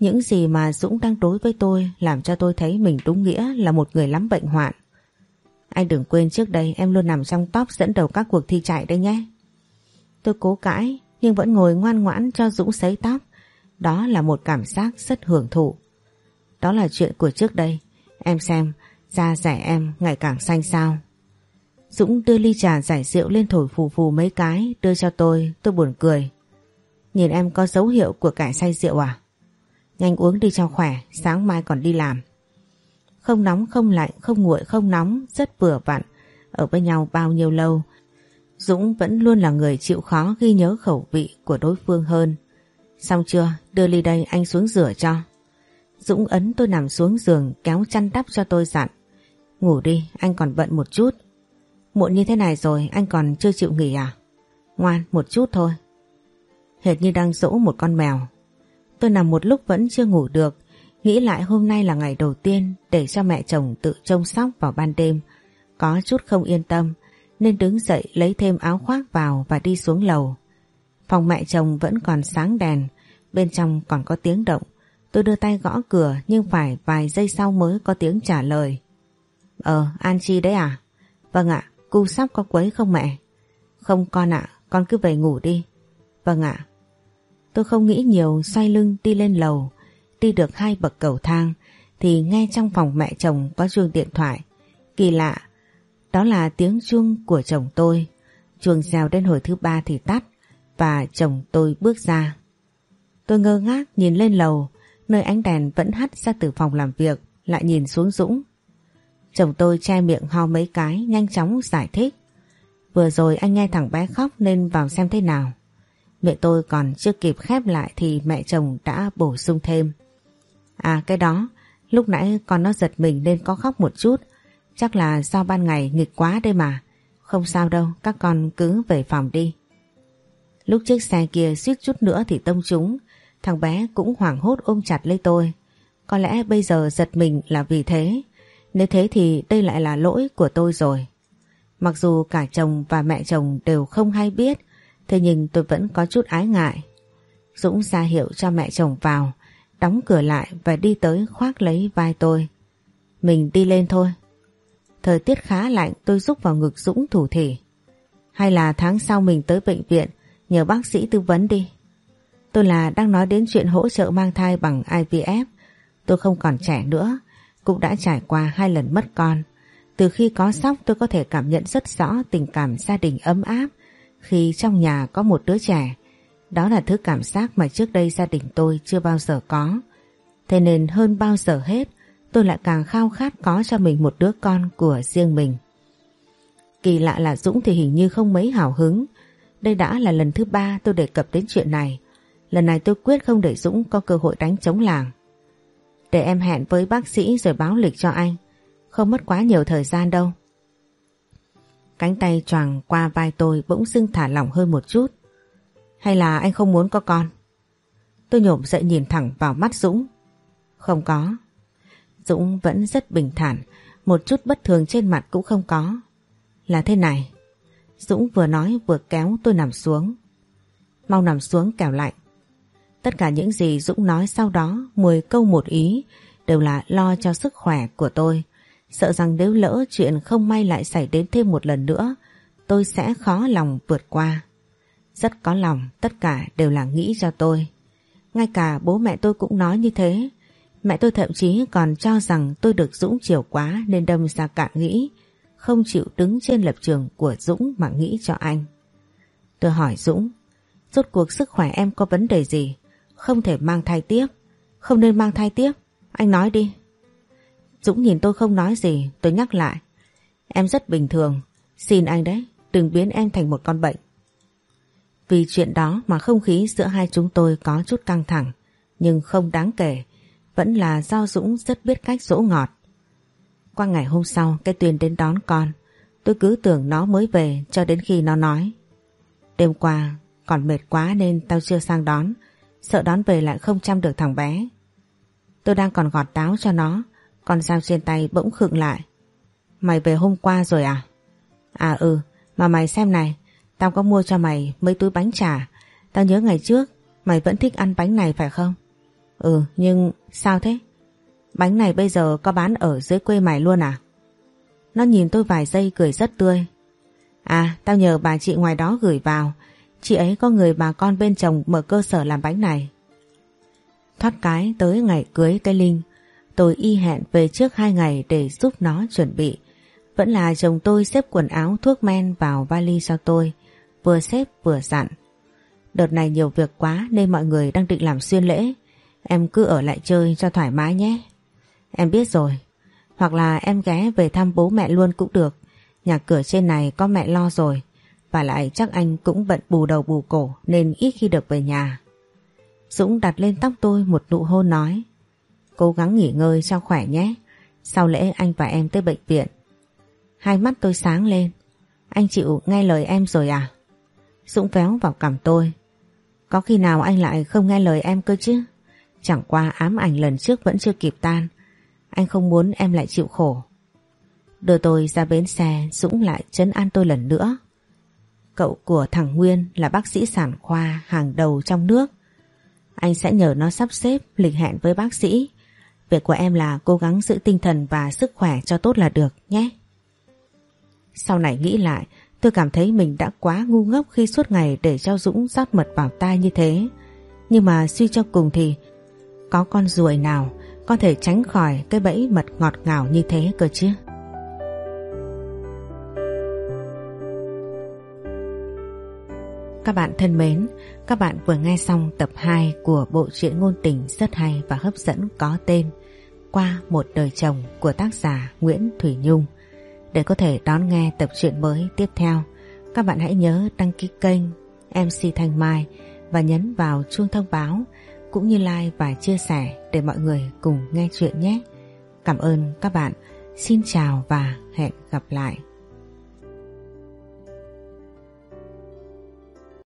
Những gì mà Dũng đang đối với tôi làm cho tôi thấy mình đúng nghĩa là một người lắm bệnh hoạn. Anh đừng quên trước đây em luôn nằm trong top dẫn đầu các cuộc thi chạy đấy nhé. Tôi cố cãi nhưng vẫn ngồi ngoan ngoãn cho Dũng sấy tóc. Đó là một cảm giác rất hưởng thụ. Đó là chuyện của trước đây. Em xem, da rẻ em ngày càng xanh sao. Dũng đưa ly trà giải rượu lên thổi phù phù mấy cái đưa cho tôi, tôi buồn cười. Nhìn em có dấu hiệu của cải say rượu à? Nhanh uống đi cho khỏe, sáng mai còn đi làm. Không nóng không lạnh, không nguội không nóng, rất vừa vặn. Ở với nhau bao nhiêu lâu, Dũng vẫn luôn là người chịu khó ghi nhớ khẩu vị của đối phương hơn. Xong chưa, đưa ly đây anh xuống rửa cho. Dũng ấn tôi nằm xuống giường kéo chăn đắp cho tôi dặn. Ngủ đi, anh còn bận một chút. Muộn như thế này rồi anh còn chưa chịu nghỉ à? Ngoan, một chút thôi. Hệt như đang dỗ một con mèo. Tôi nằm một lúc vẫn chưa ngủ được. Nghĩ lại hôm nay là ngày đầu tiên để cho mẹ chồng tự trông sóc vào ban đêm. Có chút không yên tâm nên đứng dậy lấy thêm áo khoác vào và đi xuống lầu. Phòng mẹ chồng vẫn còn sáng đèn, bên trong còn có tiếng động. Tôi đưa tay gõ cửa nhưng phải vài giây sau mới có tiếng trả lời. Ờ, An Chi đấy à? Vâng ạ, cu sắp có quấy không mẹ? Không con ạ, con cứ về ngủ đi. Vâng ạ. Tôi không nghĩ nhiều xoay lưng đi lên lầu. Đi được hai bậc cầu thang thì nghe trong phòng mẹ chồng có chuông điện thoại. Kỳ lạ, đó là tiếng chuông của chồng tôi. Chuông reo đến hồi thứ ba thì tắt và chồng tôi bước ra. Tôi ngơ ngác nhìn lên lầu, nơi ánh đèn vẫn hắt ra từ phòng làm việc, lại nhìn xuống Dũng. Chồng tôi che miệng ho mấy cái, nhanh chóng giải thích. Vừa rồi anh nghe thằng bé khóc nên vào xem thế nào. Mẹ tôi còn chưa kịp khép lại thì mẹ chồng đã bổ sung thêm. À cái đó, lúc nãy con nó giật mình nên có khóc một chút. Chắc là do ban ngày nghịch quá đây mà. Không sao đâu, các con cứ về phòng đi. Lúc chiếc xe kia suýt chút nữa thì tông chúng, thằng bé cũng hoảng hốt ôm chặt lấy tôi. Có lẽ bây giờ giật mình là vì thế. Nếu thế thì đây lại là lỗi của tôi rồi. Mặc dù cả chồng và mẹ chồng đều không hay biết, thế nhưng tôi vẫn có chút ái ngại. Dũng ra hiệu cho mẹ chồng vào, đóng cửa lại và đi tới khoác lấy vai tôi. Mình đi lên thôi. Thời tiết khá lạnh tôi rúc vào ngực Dũng thủ thể. Hay là tháng sau mình tới bệnh viện nhờ bác sĩ tư vấn đi. Tôi là đang nói đến chuyện hỗ trợ mang thai bằng IVF. Tôi không còn trẻ nữa, cũng đã trải qua hai lần mất con. Từ khi có sóc tôi có thể cảm nhận rất rõ tình cảm gia đình ấm áp khi trong nhà có một đứa trẻ. Đó là thứ cảm giác mà trước đây gia đình tôi chưa bao giờ có. Thế nên hơn bao giờ hết, tôi lại càng khao khát có cho mình một đứa con của riêng mình. Kỳ lạ là Dũng thì hình như không mấy hào hứng. Đây đã là lần thứ ba tôi đề cập đến chuyện này. Lần này tôi quyết không để Dũng có cơ hội đánh chống làng. Để em hẹn với bác sĩ rồi báo lịch cho anh. Không mất quá nhiều thời gian đâu. Cánh tay choàng qua vai tôi bỗng dưng thả lỏng hơn một chút. Hay là anh không muốn có con? Tôi nhổm dậy nhìn thẳng vào mắt Dũng. Không có. Dũng vẫn rất bình thản, một chút bất thường trên mặt cũng không có. Là thế này, Dũng vừa nói vừa kéo tôi nằm xuống. Mau nằm xuống kẻo lạnh. Tất cả những gì Dũng nói sau đó 10 câu một ý đều là lo cho sức khỏe của tôi. Sợ rằng nếu lỡ chuyện không may lại xảy đến thêm một lần nữa tôi sẽ khó lòng vượt qua. Rất có lòng tất cả đều là nghĩ cho tôi. Ngay cả bố mẹ tôi cũng nói như thế. Mẹ tôi thậm chí còn cho rằng tôi được Dũng chiều quá nên đâm ra cạn nghĩ, không chịu đứng trên lập trường của Dũng mà nghĩ cho anh. Tôi hỏi Dũng, rốt cuộc sức khỏe em có vấn đề gì? Không thể mang thai tiếp, không nên mang thai tiếp, anh nói đi. Dũng nhìn tôi không nói gì, tôi nhắc lại. Em rất bình thường, xin anh đấy, đừng biến em thành một con bệnh. Vì chuyện đó mà không khí giữa hai chúng tôi có chút căng thẳng, nhưng không đáng kể, vẫn là do Dũng rất biết cách dỗ ngọt. Qua ngày hôm sau, cái Tuyền đến đón con, tôi cứ tưởng nó mới về cho đến khi nó nói. Đêm qua, còn mệt quá nên tao chưa sang đón, sợ đón về lại không chăm được thằng bé. Tôi đang còn gọt táo cho nó, con dao trên tay bỗng khựng lại. Mày về hôm qua rồi à? À ừ, mà mày xem này, tao có mua cho mày mấy túi bánh trà. Tao nhớ ngày trước, mày vẫn thích ăn bánh này phải không? Ừ, nhưng sao thế? Bánh này bây giờ có bán ở dưới quê mày luôn à? Nó nhìn tôi vài giây cười rất tươi. À, tao nhờ bà chị ngoài đó gửi vào. Chị ấy có người bà con bên chồng mở cơ sở làm bánh này. Thoát cái tới ngày cưới cái Linh, tôi y hẹn về trước hai ngày để giúp nó chuẩn bị. Vẫn là chồng tôi xếp quần áo thuốc men vào vali cho tôi, vừa xếp vừa dặn. Đợt này nhiều việc quá nên mọi người đang định làm xuyên lễ. Em cứ ở lại chơi cho thoải mái nhé. Em biết rồi. Hoặc là em ghé về thăm bố mẹ luôn cũng được. Nhà cửa trên này có mẹ lo rồi. Và lại chắc anh cũng bận bù đầu bù cổ nên ít khi được về nhà. Dũng đặt lên tóc tôi một nụ hôn nói. Cố gắng nghỉ ngơi cho khỏe nhé. Sau lễ anh và em tới bệnh viện. Hai mắt tôi sáng lên. Anh chịu nghe lời em rồi à? Dũng véo vào cằm tôi. Có khi nào anh lại không nghe lời em cơ chứ? Chẳng qua ám ảnh lần trước vẫn chưa kịp tan. Anh không muốn em lại chịu khổ. Đưa tôi ra bến xe, Dũng lại chấn an tôi lần nữa. Cậu của thằng Nguyên là bác sĩ sản khoa hàng đầu trong nước. Anh sẽ nhờ nó sắp xếp lịch hẹn với bác sĩ. Việc của em là cố gắng giữ tinh thần và sức khỏe cho tốt là được nhé. Sau này nghĩ lại, tôi cảm thấy mình đã quá ngu ngốc khi suốt ngày để cho Dũng rót mật vào tai như thế. Nhưng mà suy cho cùng thì có con ruồi nào có thể tránh khỏi cái bẫy mật ngọt ngào như thế cơ chứ? Các bạn thân mến, các bạn vừa nghe xong tập 2 của bộ truyện ngôn tình rất hay và hấp dẫn có tên Qua một đời chồng của tác giả Nguyễn Thủy Nhung. Để có thể đón nghe tập truyện mới tiếp theo, các bạn hãy nhớ đăng ký kênh MC Thanh Mai và nhấn vào chuông thông báo cũng như like và chia sẻ để mọi người cùng nghe chuyện nhé. Cảm ơn các bạn. Xin chào và hẹn gặp lại.